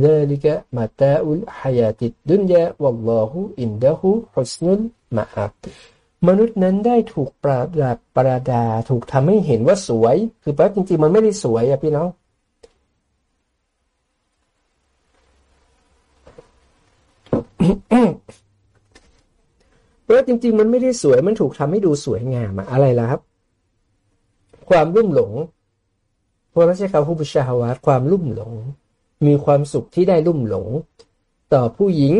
ذلك متاع الحياة الدنيا والله عنده حسن المآب มนุษย์นั้นได้ถูกประดับประดา ถูกทำให้เห็นว่าสวย คือแปลจริงๆ มันไม่ได้สวยอะพี่น้อง เพราะจริง ๆ มันไม่ได้สวย มันถูกทำให้ดูสวยงามอะไรล่ะครับ ความรุ่มหลงพวกราช้คำผู้บุชาวาตความรุ่มหลง มีความสุขที่ได้รุ่มหลง ต่อผู้หญิง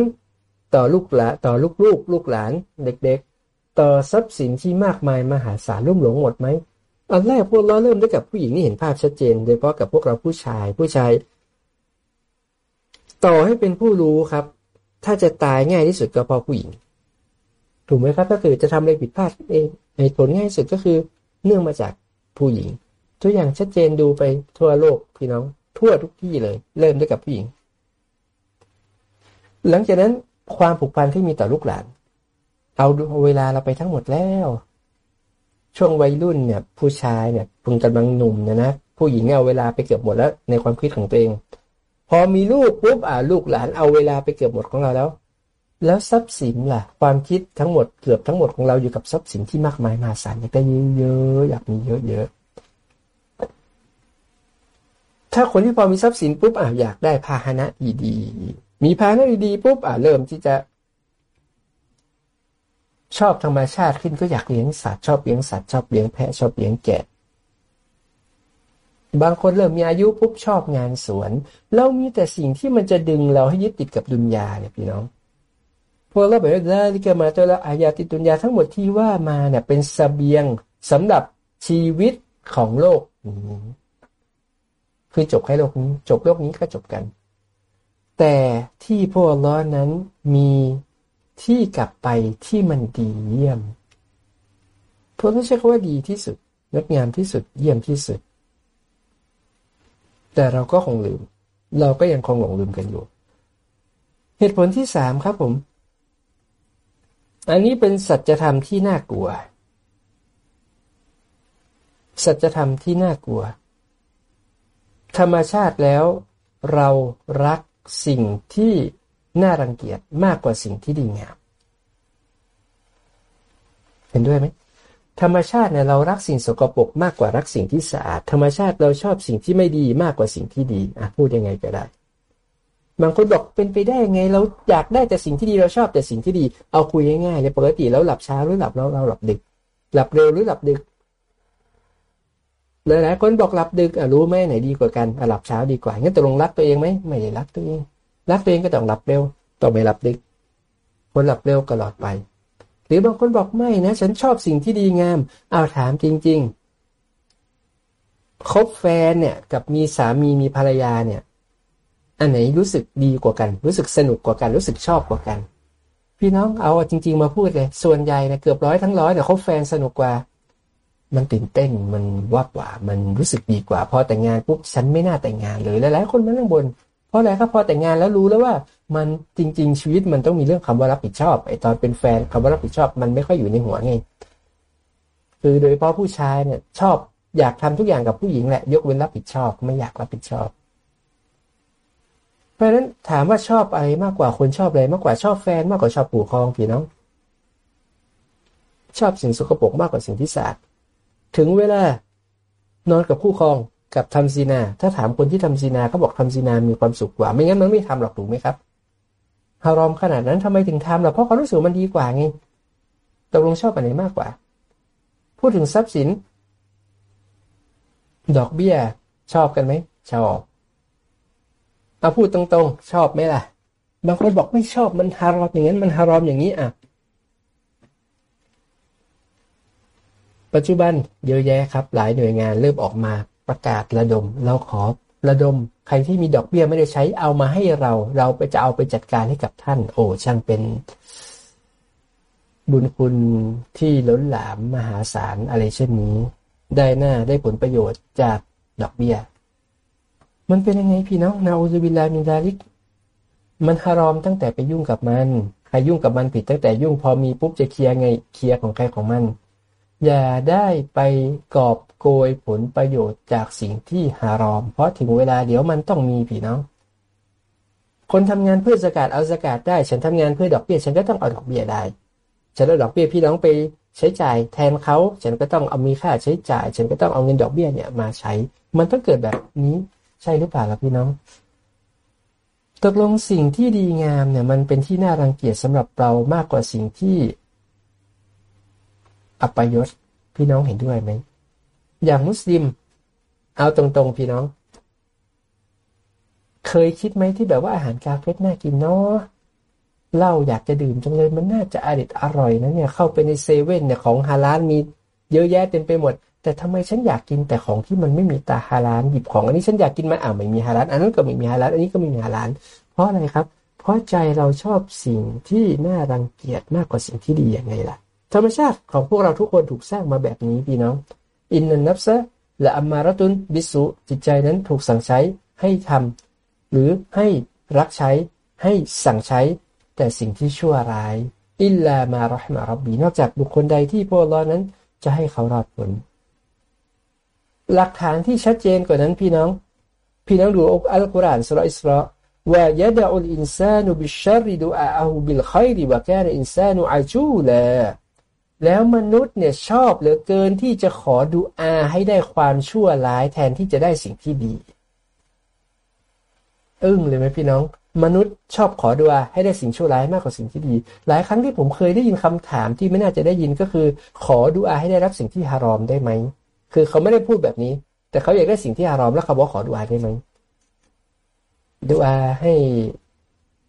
ต่อลูกหลานต่อลูกลูกลูกหลาน เด็กๆ ต่อทรัพย์สินที่มากมายมหาศาลรุ่มหลงหมดไหมอันแรกพวกเราเริ่มด้วยกับผู้หญิงนี่เห็นภาพชัดเจน โดยเฉพาะกับพวกเราผู้ชายผู้ชาย ต่อให้เป็นผู้รู้ครับ ถ้าจะตายง่ายที่สุดก็เพราะผู้หญิง ถูกไหมครับ ถ้าเกิดจะทำอะไรผิดพลาดเองในผลง่ายสุดก็คือเนื่องมาจากผู้หญิง ตัวอย่างชัดเจนดูไปทั่วโลกพี่น้องทั่วทุกที่เลย เริ่มด้วยกับผู้หญิง หลังจากนั้นความผูกพันที่มีต่อลูกหลาน เอาเวลาเราไปทั้งหมดแล้ว ช่วงวัยรุ่นเนี่ย ผู้ชายเนี่ยพึงกำลังหนุ่มนะนะผู้หญิงเอาเวลาไปเกือบหมดแล้ว ในความคิดของตัวเอง พอมีลูกปุ๊บอ่าลูกหลานเอาเวลาไปเกือบหมดของเราแล้ว แล้วทรัพย์สินล่ะ ความคิดทั้งหมดเกือบทั้งหมดของเราอยู่กับทรัพย์สินที่มากมายมหาศาลอยากได้เยอะๆอยากมีเยอะๆถ้าคนที่พอมีทรัพย์สินปุ๊บอ่าอยากได้พาหนะดีๆมีพาหนะดีๆปุ๊บอ่าเริ่มที่จะ ชอบธรรมชาติขึ้นก็อยากเลี้ยงสัตว์ชอบเลี้ยงสัตว์ชอบเลี้ยงแพะชอบเลี้ยงแกะ บางคนเริ่มมีอายุปุ๊บชอบงานสวน เรามีแต่สิ่งที่มันจะดึงเราให้ยึดติดกับดุนยาเนี่ยพี่น้องพวกเราแบบว่าลิกามาตัวละอายาติดุนยาทั้งหมดที่ว่ามาเนี่ยเป็นสเสบียงสำหรับชีวิตของโลกคือจบแค่โลกนี้ จบโลกนี้ก็จบกัน แต่ที่พวกล้อนั้นมี ที่กลับไปที่มันดีเยี่ยมพวกเราใช้คำว่าดีที่สุดงดงามที่สุดเยี่ยมที่สุด แต่เราก็คงลืม เราก็ยังคงหลงลืมกันอยู่ เหตุผลที่สามครับผม อันนี้เป็นสัจธรรมที่น่ากลัว สัจธรรมที่น่ากลัว ธรรมชาติแล้ว เรารักสิ่งที่ น่ารังเกียจมากกว่าสิ่งที่ดีงาม เห็นด้วยไหมธรรมชาติเนี่ยเรารักสิ่งสกปรกมากกว่ารักสิ่งที่สะอาด ธรรมชาติเราชอบสิ่งที่ไม่ดีมากกว่าสิ่งที่ดีอะพูดยังไงก็ได้บางคนบอกเป็นไปได้ไง เราอยากได้แต่สิ่งที่ดีเราชอบแต่สิ่งที่ดี เอาคุยง่ายๆเลยปกติแล้วหลับช้าหรือหลับเราเราหลับดึก หลับเร็วหรือหลับดึกหลายๆคนบอกหลับดึกอะรู้ไหมไหนดีกว่ากันอะหลับเช้าดีกว่างั้นตกลงรักตัวเองไหมไม่ได้รักตัวเอง รักตัวเองก็ต้องหลับเร็วต้องไม่หลับดึกคนหลับเร็วตลอดไป หรือบางคนบอกไม่นะ ฉันชอบสิ่งที่ดีงาม เอาถามจริง ๆ คบแฟนเนี่ยกับมีสามีมีภรรยาเนี่ย อันไหนรู้สึกดีกว่ากัน รู้สึกสนุกกว่ากัน รู้สึกชอบกว่ากัน พี่น้องเอาจริง ๆ มาพูดเลย ส่วนใหญ่นะเกือบร้อยทั้งร้อยเนี่ยคบแฟนสนุกกว่า มันตื่นเต้นมันวับกว่า มันรู้สึกดีกว่า พอแต่งงานปุ๊บฉันไม่น่าแต่งงานเลยหลายๆคนมานั่งบน ราะอะไรครับพอแต่งงานแล้วรู้แล้วว่า มันจริง ๆ ชีวิตมันต้องมีเรื่องคำว่ารับผิดชอบไอตอนเป็นแฟนคำว่ารับผิดชอบ มันไม่ค่อยอยู่ในหัวไงคือโดยเฉพาะผู้ชายเนี่ย ชอบอยากทำทุกอย่างกับผู้หญิงแหละ ยกเว้นรับผิดชอบ ไม่อยากรับผิดชอบ เพราะฉะนั้นถามว่าชอบอะไรมากกว่าคนชอบอะไรมากกว่าชอบแฟนมากกว่าชอบปู่ครองพี่น้อง ชอบสิ่งสกปรกมากกว่าสิ่งที่สะอาดถึงเวลานอนกับคู่ครอง กับทำซีนา ถ้าถามคนที่ทำซีนาเขาบอกทำซีนามีความสุขกว่า ไม่งั้นมันไม่ทำหรอกถูกไหมครับฮารอมขนาดนั้นทำไมถึงทำล่ะเพราะความรู้สึกมันดีกว่าไงตกลงชอบอันไหนมากกว่า พูดถึงทรัพย์สิน ดอกเบี้ย ชอบกันไหมชอบเอาพูดตรงๆ ชอบไหมล่ะ บางคนบอกไม่ชอบมันฮารอมอย่างนั้นมันฮารอมอย่างนี้อะปัจจุบันเยอะแยะครับ หลายหน่วยงานเริ่มออกมา ประกาศระดม เราขอระดม ใครที่มีดอกเบี้ยไม่ได้ใช้เอามาให้เรา เราไปจะเอาไปจัดการให้กับท่าน โอ้ช่างเป็น บุญคุณที่ล้นหลามมหาศาลอะไรเช่นนี้ ได้หน้าได้ผลประโยชน์จากดอกเบี้ย มันเป็นยังไงพี่น้องนาอูซบิลลามินดาลิก มันฮารอมตั้งแต่ไปยุ่งกับมันใครยุ่งกับมันผิดตั้งแต่ยุ่งพอมีปุ๊บจะเคลียร์ไงเคลียร์ของใครของมัน อย่าได้ไปกอบ โกยผลประโยชน์จากสิ่งที่หารอม เพราะถึงเวลาเดี๋ยวมันต้องมีพี่น้อง คนทำงานเพื่อสกัดเอาสกัดได้ ฉันทำงานเพื่อดอกเบี้ย ฉันก็ต้องเอาดอกเบี้ยได้ ฉันเอาดอกเบี้ยพี่น้องไปใช้จ่ายแทนเขา ฉันก็ต้องเอามีค่าใช้จ่าย ฉันก็ต้องเอาเงินดอกเบี้ยเนี่ยมาใช้ มันต้องเกิดแบบนี้ใช่หรือเปล่าล่ะพี่น้องตกลงสิ่งที่ดีงามเนี่ยมันเป็นที่น่ารังเกียจสำหรับเรามากกว่าสิ่งที่ อัปยศพี่น้องเห็นด้วยไหม อย่างมุสลิม เอาตรงๆพี่น้อง เคยคิดไหมที่แบบว่าอาหารกาเฟสน่ากินเนาะเหล้าอยากจะดื่มจังเลยมันน่าจะอริดอร่อยนะเนี่ย เข้าไปในเซเว่นเนี่ยของฮาลาลมีเยอะแยะเต็มไปหมด แต่ทำไมฉันอยากกินแต่ของที่มันไม่มีตาฮาลาลหยิบของอันนี้ฉันอยากกินมันอ่าไม่มีฮาลาลอันนั้นก็ไม่มีฮาลาลอันนี้ก็ไม่มีฮาลาลเพราะอะไรครับ เพราะใจเราชอบสิ่งที่น่ารังเกียจมากกว่าสิ่งที่ดีอย่างไงล่ะ ธรรมชาติของพวกเราทุกคนถูกสร้างมาแบบนี้พี่น้อง อินนันนับซะและอัมมารตุนบิสุจิตใจนั้นถูกสั่งใช้ให้ทำหรือให้รักใช้ ให้สั่งใช้ แต่สิ่งที่ชั่วร้าย อิลลามารอฮมารับบีนอกจากบุคคลใดที่พวกเรานั้นจะให้เขารอดผลหลักฐานที่ชัดเจนกว่านั้นพี่น้อง พี่น้องดูอัลกุรอานสุรอิสราว่ายะดะอุลอินซานุบิชชริดูอาอูบิลขัยริวะกานอินซานุอาจูลา แล้วมนุษย์เนี่ยชอบเหลือเกินที่จะขอดูอาให้ได้ความชั่วร้ายแทนที่จะได้สิ่งที่ดี อึ้งเลยไหมพี่น้อง มนุษย์ชอบขอดูอาให้ได้สิ่งชั่วร้ายมากกว่าสิ่งที่ดี หลายครั้งที่ผมเคยได้ยินคำถามที่ไม่น่าจะได้ยินก็คือ ขอดูอาให้ได้รับสิ่งที่ฮารอมได้ไหม คือเขาไม่ได้พูดแบบนี้ แต่เขาอยากได้สิ่งที่ฮารอมแล้วเขาบอกขอดูอาได้ไหมดูอาให้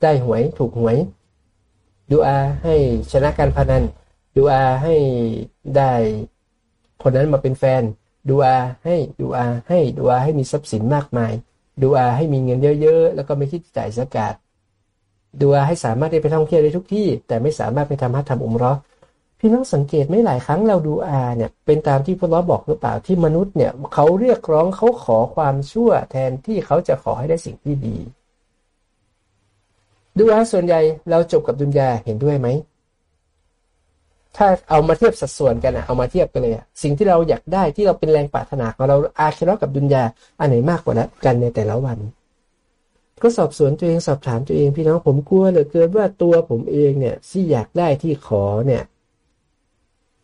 ได้หวยถูกหวยดูอาให้ชนะการพนัน ดูอาให้ได้คนนั้นมาเป็นแฟน ดูอาให้ดูอาให้ดูอาให้มีทรัพย์สินมากมาย ดูอาให้มีเงินเยอะๆ แล้วก็ไม่คิดจ่ายสกาดดูอาให้สามารถได้ไปท่องเที่ยวได้ทุกที่ แต่ไม่สามารถไปทำฮัททำอุมรอพี่น้องสังเกตไม่หลายครั้งเราดูอาเนี่ยเป็นตามที่พระล้อบอกหรือเปล่าที่มนุษย์เนี่ยเขาเรียกร้องเขาขอความชั่วแทนที่เขาจะขอให้ได้สิ่งที่ดี ดูอาส่วนใหญ่เราจบกับดุนยาเห็นด้วยไหม ถ้าเอามาเทียบสัดส่วนกันอะเอามาเทียบกันเลยอะสิ่งที่เราอยากได้ที่เราเป็นแรงปรารถนาของเราอาคิรอกับดุนยาอันไหนมากกว่ากันในแต่ละวัน ก็สอบสวนตัวเองสอบถามตัวเองพี่น้องผมกลัวเหลือเกินว่าตัวผมเองเนี่ยที่อยากได้ที่ขอเนี่ย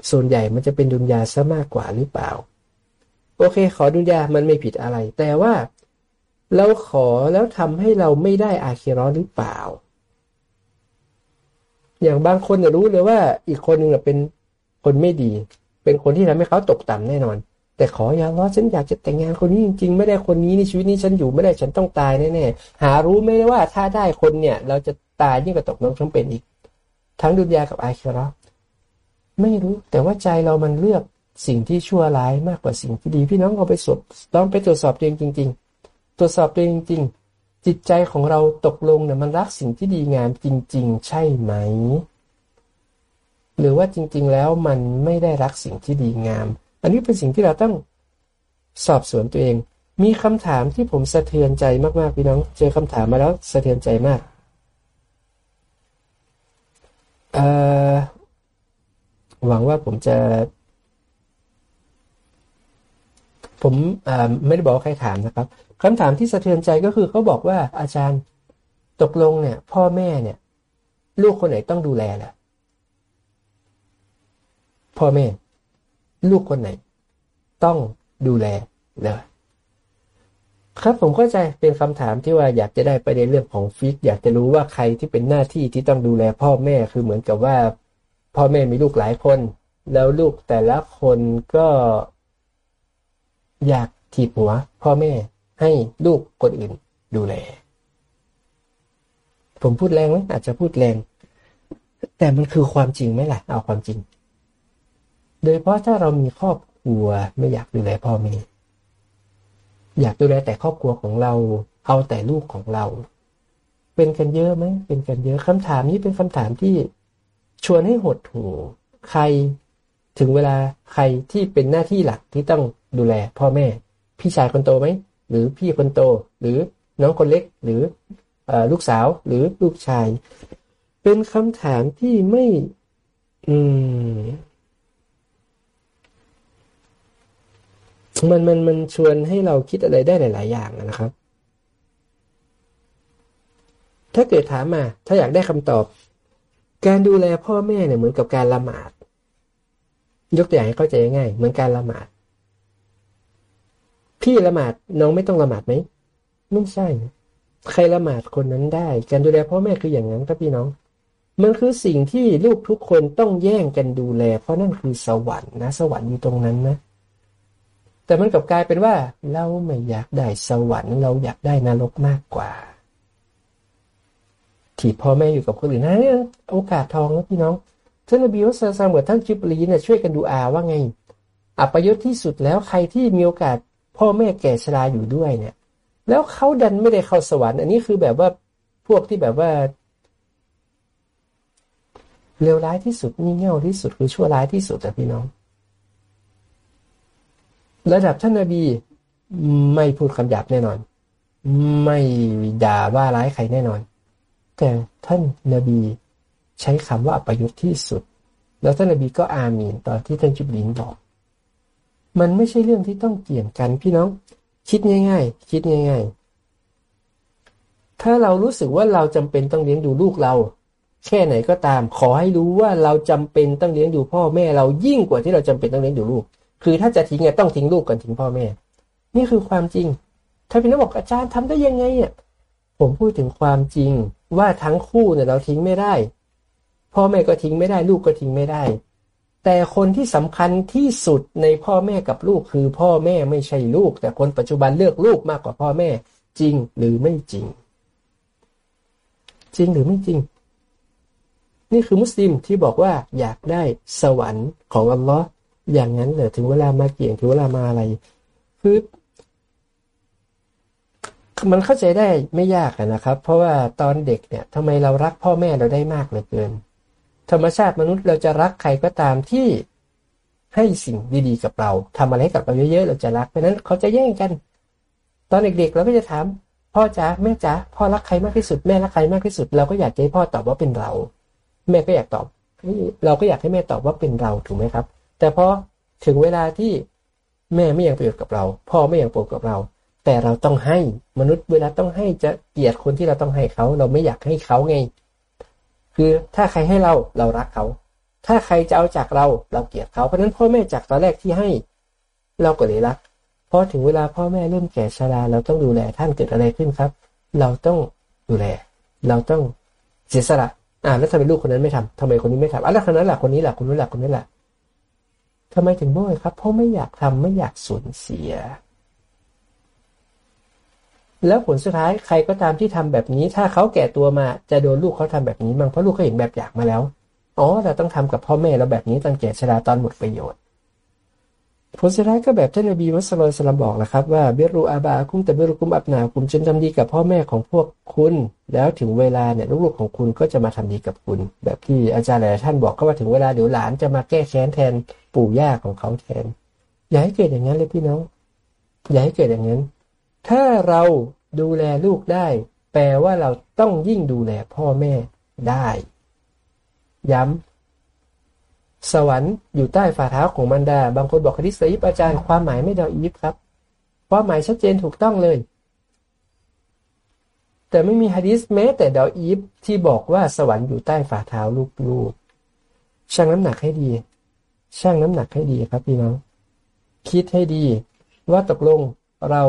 ส่วนใหญ่มันจะเป็นดุนยาซะมากกว่าหรือเปล่า โอเค ขอดุนยามันไม่ผิดอะไร แต่ว่าเราขอแล้วทำให้เราไม่ได้อาคิรอหรือเปล่า อย่างบางคนเนี่ยรู้เลยว่าอีกคนหนึ่งเป็นคนไม่ดี เป็นคนที่ทำให้เขาตกต่ำแน่นอน แต่ขออย่าล้อฉันอยากจะแต่งงานคนนี้จริงๆ ไม่ได้คนนี้ในชีวิตนี้ฉันอยู่ไม่ได้ฉันต้องตายแน่ๆหารู้ไม่ได้ว่าถ้าได้คนเนี่ย เราจะตายยิ่งกว่าตกน้ำทั้งเป็นอีก ทั้งดุนยากับอาคิรอไม่รู้แต่ว่าใจเรามันเลือกสิ่งที่ชั่วร้ายมากกว่าสิ่งที่ดีพี่น้องเอาไปสอบลองไปตรวจสอบตัวเองจริง ๆ ตรวจสอบตัวเองจริงๆ จิตใจของเราตกลงเนี่ยมันรักสิ่งที่ดีงามจริง ๆ ใช่ไหม หรือว่าจริง ๆ แล้วมันไม่ได้รักสิ่งที่ดีงาม อันนี้เป็นสิ่งที่เราต้องสอบสวนตัวเอง มีคำถามที่ผมสะเทือนใจมากๆพี่น้อง เจอคำถามมาแล้วสะเทือนใจมากเออหวังว่าผมจะ ผมไม่ได้บอกใครถามนะครับ คำถามที่สะเทือนใจก็คือเขาบอกว่าอาจารย์ตกลงเนี่ย พ่อแม่เนี่ย ลูกคนไหนต้องดูแลล่ะ พ่อแม่ ลูกคนไหน ต้องดูแลเลยครับผมเข้าใจเป็นคำถามที่ว่าอยากจะได้ประเด็นเรื่องของฟิกอยากจะรู้ว่าใครที่เป็นหน้าที่ที่ต้องดูแลพ่อแม่คือเหมือนกับว่า พ่อแม่มีลูกหลายคน แล้วลูกแต่ละคนก็อยากถีบหัว พ่อแม่ ให้ลูกคนอื่นดูแล ผมพูดแรงไหมอาจจะพูดแรง แต่มันคือความจริงไหมล่ะ เอาความจริง โดยเพราะถ้าเรามีครอบครัวไม่อยากดูแลพ่อแม่อยากดูแลแต่ครอบครัวของเรา เอาแต่ลูกของเรา เป็นกันเยอะไหมเป็นกันเยอะคำถามนี้เป็นคำถามที่ชวนให้หดหูใครถึงเวลาใครที่เป็นหน้าที่หลักที่ต้องดูแลพ่อแม่ พี่ชายคนโตไหม หรือพี่คนโต หรือน้องคนเล็ก หรืออลูกสาวหรือลูกชาย เป็นคำถามที่ไม่ อืม มันมันมันชวนให้เราคิดอะไรได้หลาย ๆ อย่างนะครับ ถ้าเกิดถามมา ถ้าอยากได้คำตอบ การดูแลพ่อแม่เนี่ยเหมือนกับการละหมาด ยกตัวอย่างให้เข้าใจง่าย เหมือนการละหมาด พี่ละหมาดน้องไม่ต้องละหมาดไหมไม่ใช่ ใครละหมาดคนนั้นได้ การดูแลพ่อแม่คืออย่างนั้นครับพี่น้อง มันคือสิ่งที่ลูกทุกคนต้องแย่งกันดูแล เพราะนั่นคือสวรรค์นะ สวรรค์อยู่ตรงนั้นนะแต่มันกับกลายเป็นว่า เราไม่อยากได้สวรรค์ เราอยากได้นรกมากกว่า ที่พ่อแม่อยู่กับคนอื่นนะโอกาสทองนะพี่น้องท่านนบีมุสลิมเหมือนท่านจิบลีเนี่ยช่วยกันดูอาว่าไง อัปยศที่สุดแล้วใครที่มีโอกาส พ่อแม่แก่ชราอยู่ด้วยเนี่ย แล้วเขาดันไม่ได้เข้าสวรรค์ อันนี้คือแบบว่าพวกที่แบบว่าเลวร้ายที่สุดงี่เง่าที่สุดคือชั่วร้ายที่สุดอะพี่น้อง ระดับท่านนาบีไม่พูดคำหยาบแน่นอน ไม่ด่าว่าร้ายใครแน่นอน แต่ท่านนาบีใช้คำว่าประยุทธ์ที่สุด แล้วท่านนาบีก็อามีนตอนที่ท่านจุบลินบอก มันไม่ใช่เรื่องที่ต้องเกี่ยงกันพี่น้อง คิดง่าย ๆ คิดง่าย ๆ ถ้าเรารู้สึกว่าเราจำเป็นต้องเลี้ยงดูลูกเรา แค่ไหนก็ตาม ขอให้รู้ว่าเราจำเป็นต้องเลี้ยงดูพ่อแม่เรายิ่งกว่าที่เราจำเป็นต้องเลี้ยงดูลูก คือถ้าจะทิ้งเนี่ยต้องทิ้งลูกก่อนทิ้งพ่อแม่ นี่คือความจริง ถ้าพี่น้องบอกอาจารย์ทำได้ยังไงเนี่ยผมพูดถึงความจริงว่าทั้งคู่เนี่ยเราทิ้งไม่ได้ พ่อแม่ก็ทิ้งไม่ได้ ลูกก็ทิ้งไม่ได้ แต่คนที่สำคัญที่สุดในพ่อแม่กับลูกคือพ่อแม่ไม่ใช่ลูก แต่คนปัจจุบันเลือกลูกมากกว่าพ่อแม่จริงหรือไม่จริง จริงหรือไม่จริง นี่คือมุสลิมที่บอกว่าอยากได้สวรรค์ของอัลลอฮ์อย่างนั้นเลยถึงเวลามาเกี่ยงถึงเวลามาอะไรคือมันเข้าใจได้ไม่ยากนะครับ เพราะว่าตอนเด็กเนี่ยทำไมเรารักพ่อแม่เราได้มากเหลือเกิน ธรรมชาติมนุษย์เราจะรักใครก็ตามที่ให้สิ่งดีๆกับเราทำอะไรให้กับเราเยอะๆ เราจะรักเพราะนั้นเขาจะแย่งกัน ตอนเด็กๆเราก็จะถามพ่อจ๋าแม่จ๋าพ่อรักใครมากที่สุดแม่รักใครมากที่สุด เราก็อยากให้พ่อตอบว่าเป็นเรา แม่ก็อยากตอบ เราก็อยากให้แม่ตอบว่าเป็นเราถูกไหมครับ แต่พอถึงเวลาที่แม่ไม่อยังประโยชน์กับเรา พ่อไม่อยังประโยชน์กับเรา แต่เราต้องให้มนุษย์เวลาต้องให้จะเกลียดคนที่เราต้องให้เขา เราไม่อยากให้เขาไง คือถ้าใครให้เราเรารักเขา ถ้าใครจะเอาจากเราเราเกลียดเขาเพราะนั้นพ่อแม่จากตอนแรกที่ให้ เราก็เลยรักพอถึงเวลาพ่อแม่เริ่มแก่ชราเราต้องดูแลท่านเกิดอะไรขึ้นครับ เราต้องดูแล เราต้องเสียสละอ่าแล้วทำไมลูกคนนั้นไม่ทำทำไมคนนี้ไม่ทำอะแล้วคนนั้นแหละคนนี้แหละคนนู้นแหละคนนี้แหละทำไมถึงโบยครับเพราะไม่อยากทำไม่อยากสูญเสีย แล้วผลสุดท้ายใครก็ตามที่ทำแบบนี้ ถ้าเขาแก่ตัวมาจะโดนลูกเขาทำแบบนี้มั้งเพราะลูกเขาเห็นแบบอย่างมาแล้วอ๋อเราต้องทำกับพ่อแม่เราแบบนี้ตอนแก่ชราตอนหมดประโยชน์ผลสุดท้ายก็แบบท่านนบีมุสลิมบอกแหละครับว่าเบรูอาบาคุ้มแต่เบรูกุมอับนาคุมจนทำดีกับพ่อแม่ของพวกคุณ แล้วถึงเวลาเนี่ยลูกๆของคุณก็จะมาทำดีกับคุณ แบบที่อาจารย์หลายท่านบอกก็ว่าถึงเวลาเดี๋ยวหลานจะมาแก้แค้นแทนปู่ย่าของเขาแทน อย่าให้เกิดอย่างนั้นเลยพี่น้อง อย่าให้เกิดอย่างนั้น ถ้าเราดูแลลูกได้ แปลว่าเราต้องยิ่งดูแลพ่อแม่ได้ ย้ำ สวรรค์อยู่ใต้ฝ่าเท้าของมันดา บางคนบอกคดิสยิบอาจารย์ความหมายไม่ดออีฟครับความหมายชัดเจนถูกต้องเลย แต่ไม่มีฮะดิษแม้แต่ดออีฟที่บอกว่าสวรรค์อยู่ใต้ฝ่าเท้าลูกๆชั่งน้ำหนักให้ดีชั่งน้ำหนักให้ดีครับพี่น้อง คิดให้ดีว่าตกลงเรา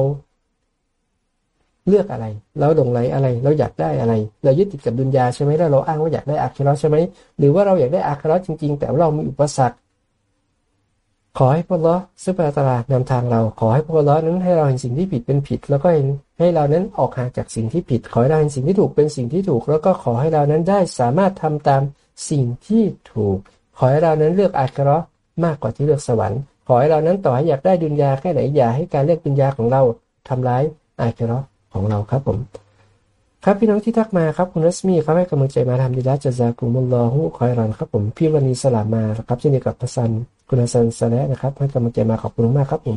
เลือกอะไร เราหลงไหลอะไร เราอยากได้อะไร เรายึดติดกับดุนยาใช่ไหมแล้วเราอ้างว่าอยากได้อาคราใช่ไหมหรือว่าเราอยากได้อาคราจริง ๆ แต่เรามีอุปสรรค ขอให้พระลอซึ่งปตลานำทางเรา ขอให้พระลอนั้นให้เราเห็นสิ่งที่ผิดเป็นผิด แล้วก็ให้เรานั้นออกห่างจากสิ่งที่ผิด ขอให้เราเห็นสิ่งที่ถูกเป็นสิ่งที่ถูก แล้วก็ขอให้เรานั้นได้สามารถทำตามสิ่งที่ถูก ขอให้เรานั้นเลือกอาครามากกว่าที่เลือกสวรรค์ ขอให้เรานั้นต่อให้อยากได้ดุนยาแค่ไหนอย่าให้การเลือกดุนยาของเราทำร้ายอาครา ของเราครับผม ครับพี่น้องที่ทักมาครับคุณรัสมีครับให้กำลังใจมาทำดีแล้วจะจากุมุลลอฮุคอยรันครับผมพี่วันนี้สลามมาครับเช่นเดียวกับพัสันคุณฮัสันสแลนะครับให้กำลังใจมาขอบคุณมากครับผม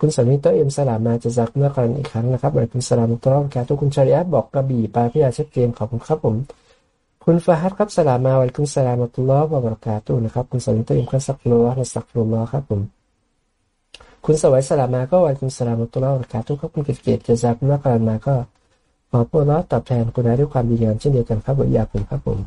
คุณสามีโตเอ็มสลามมาจะจากเมื่อกันอีกครั้งนะครับบริคุณสลามตลอดกทุกคุณชาริอัตบอกกระบี่ปลาพิยาชัดเจนขอบคุณครับผม คุณฟาฮัดครับสลามมาวันคุณสลามตุลลอฮ์วะบรักาตุนะครับคุณสามีโตเอ็มครับสักโลและสักโลลอครับผม คุณสวัยสลามาก็วันคุณสลามุตุลลอฮ์บรักาตุครับคุณเกศเกศจะจากเมื่อกันมาก็ขอพระลอตอบแทนคุณอาด้วยความดีงามเช่นเดียวกันครับบอยาผมครับผม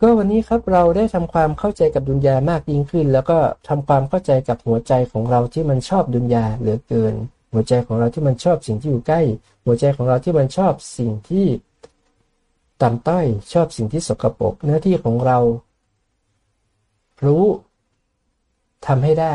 ก็วันนี้ครับเราได้ทำความเข้าใจกับดุนยามากยิ่งขึ้น แล้วก็ทำความเข้าใจกับหัวใจของเราที่มันชอบดุนยาเหลือเกิน หัวใจของเราที่มันชอบสิ่งที่อยู่ใกล้ หัวใจของเราที่มันชอบสิ่งที่ต่ำต้อยชอบสิ่งที่สกปรกหน้าที่ของเรา รู้ทำให้ได้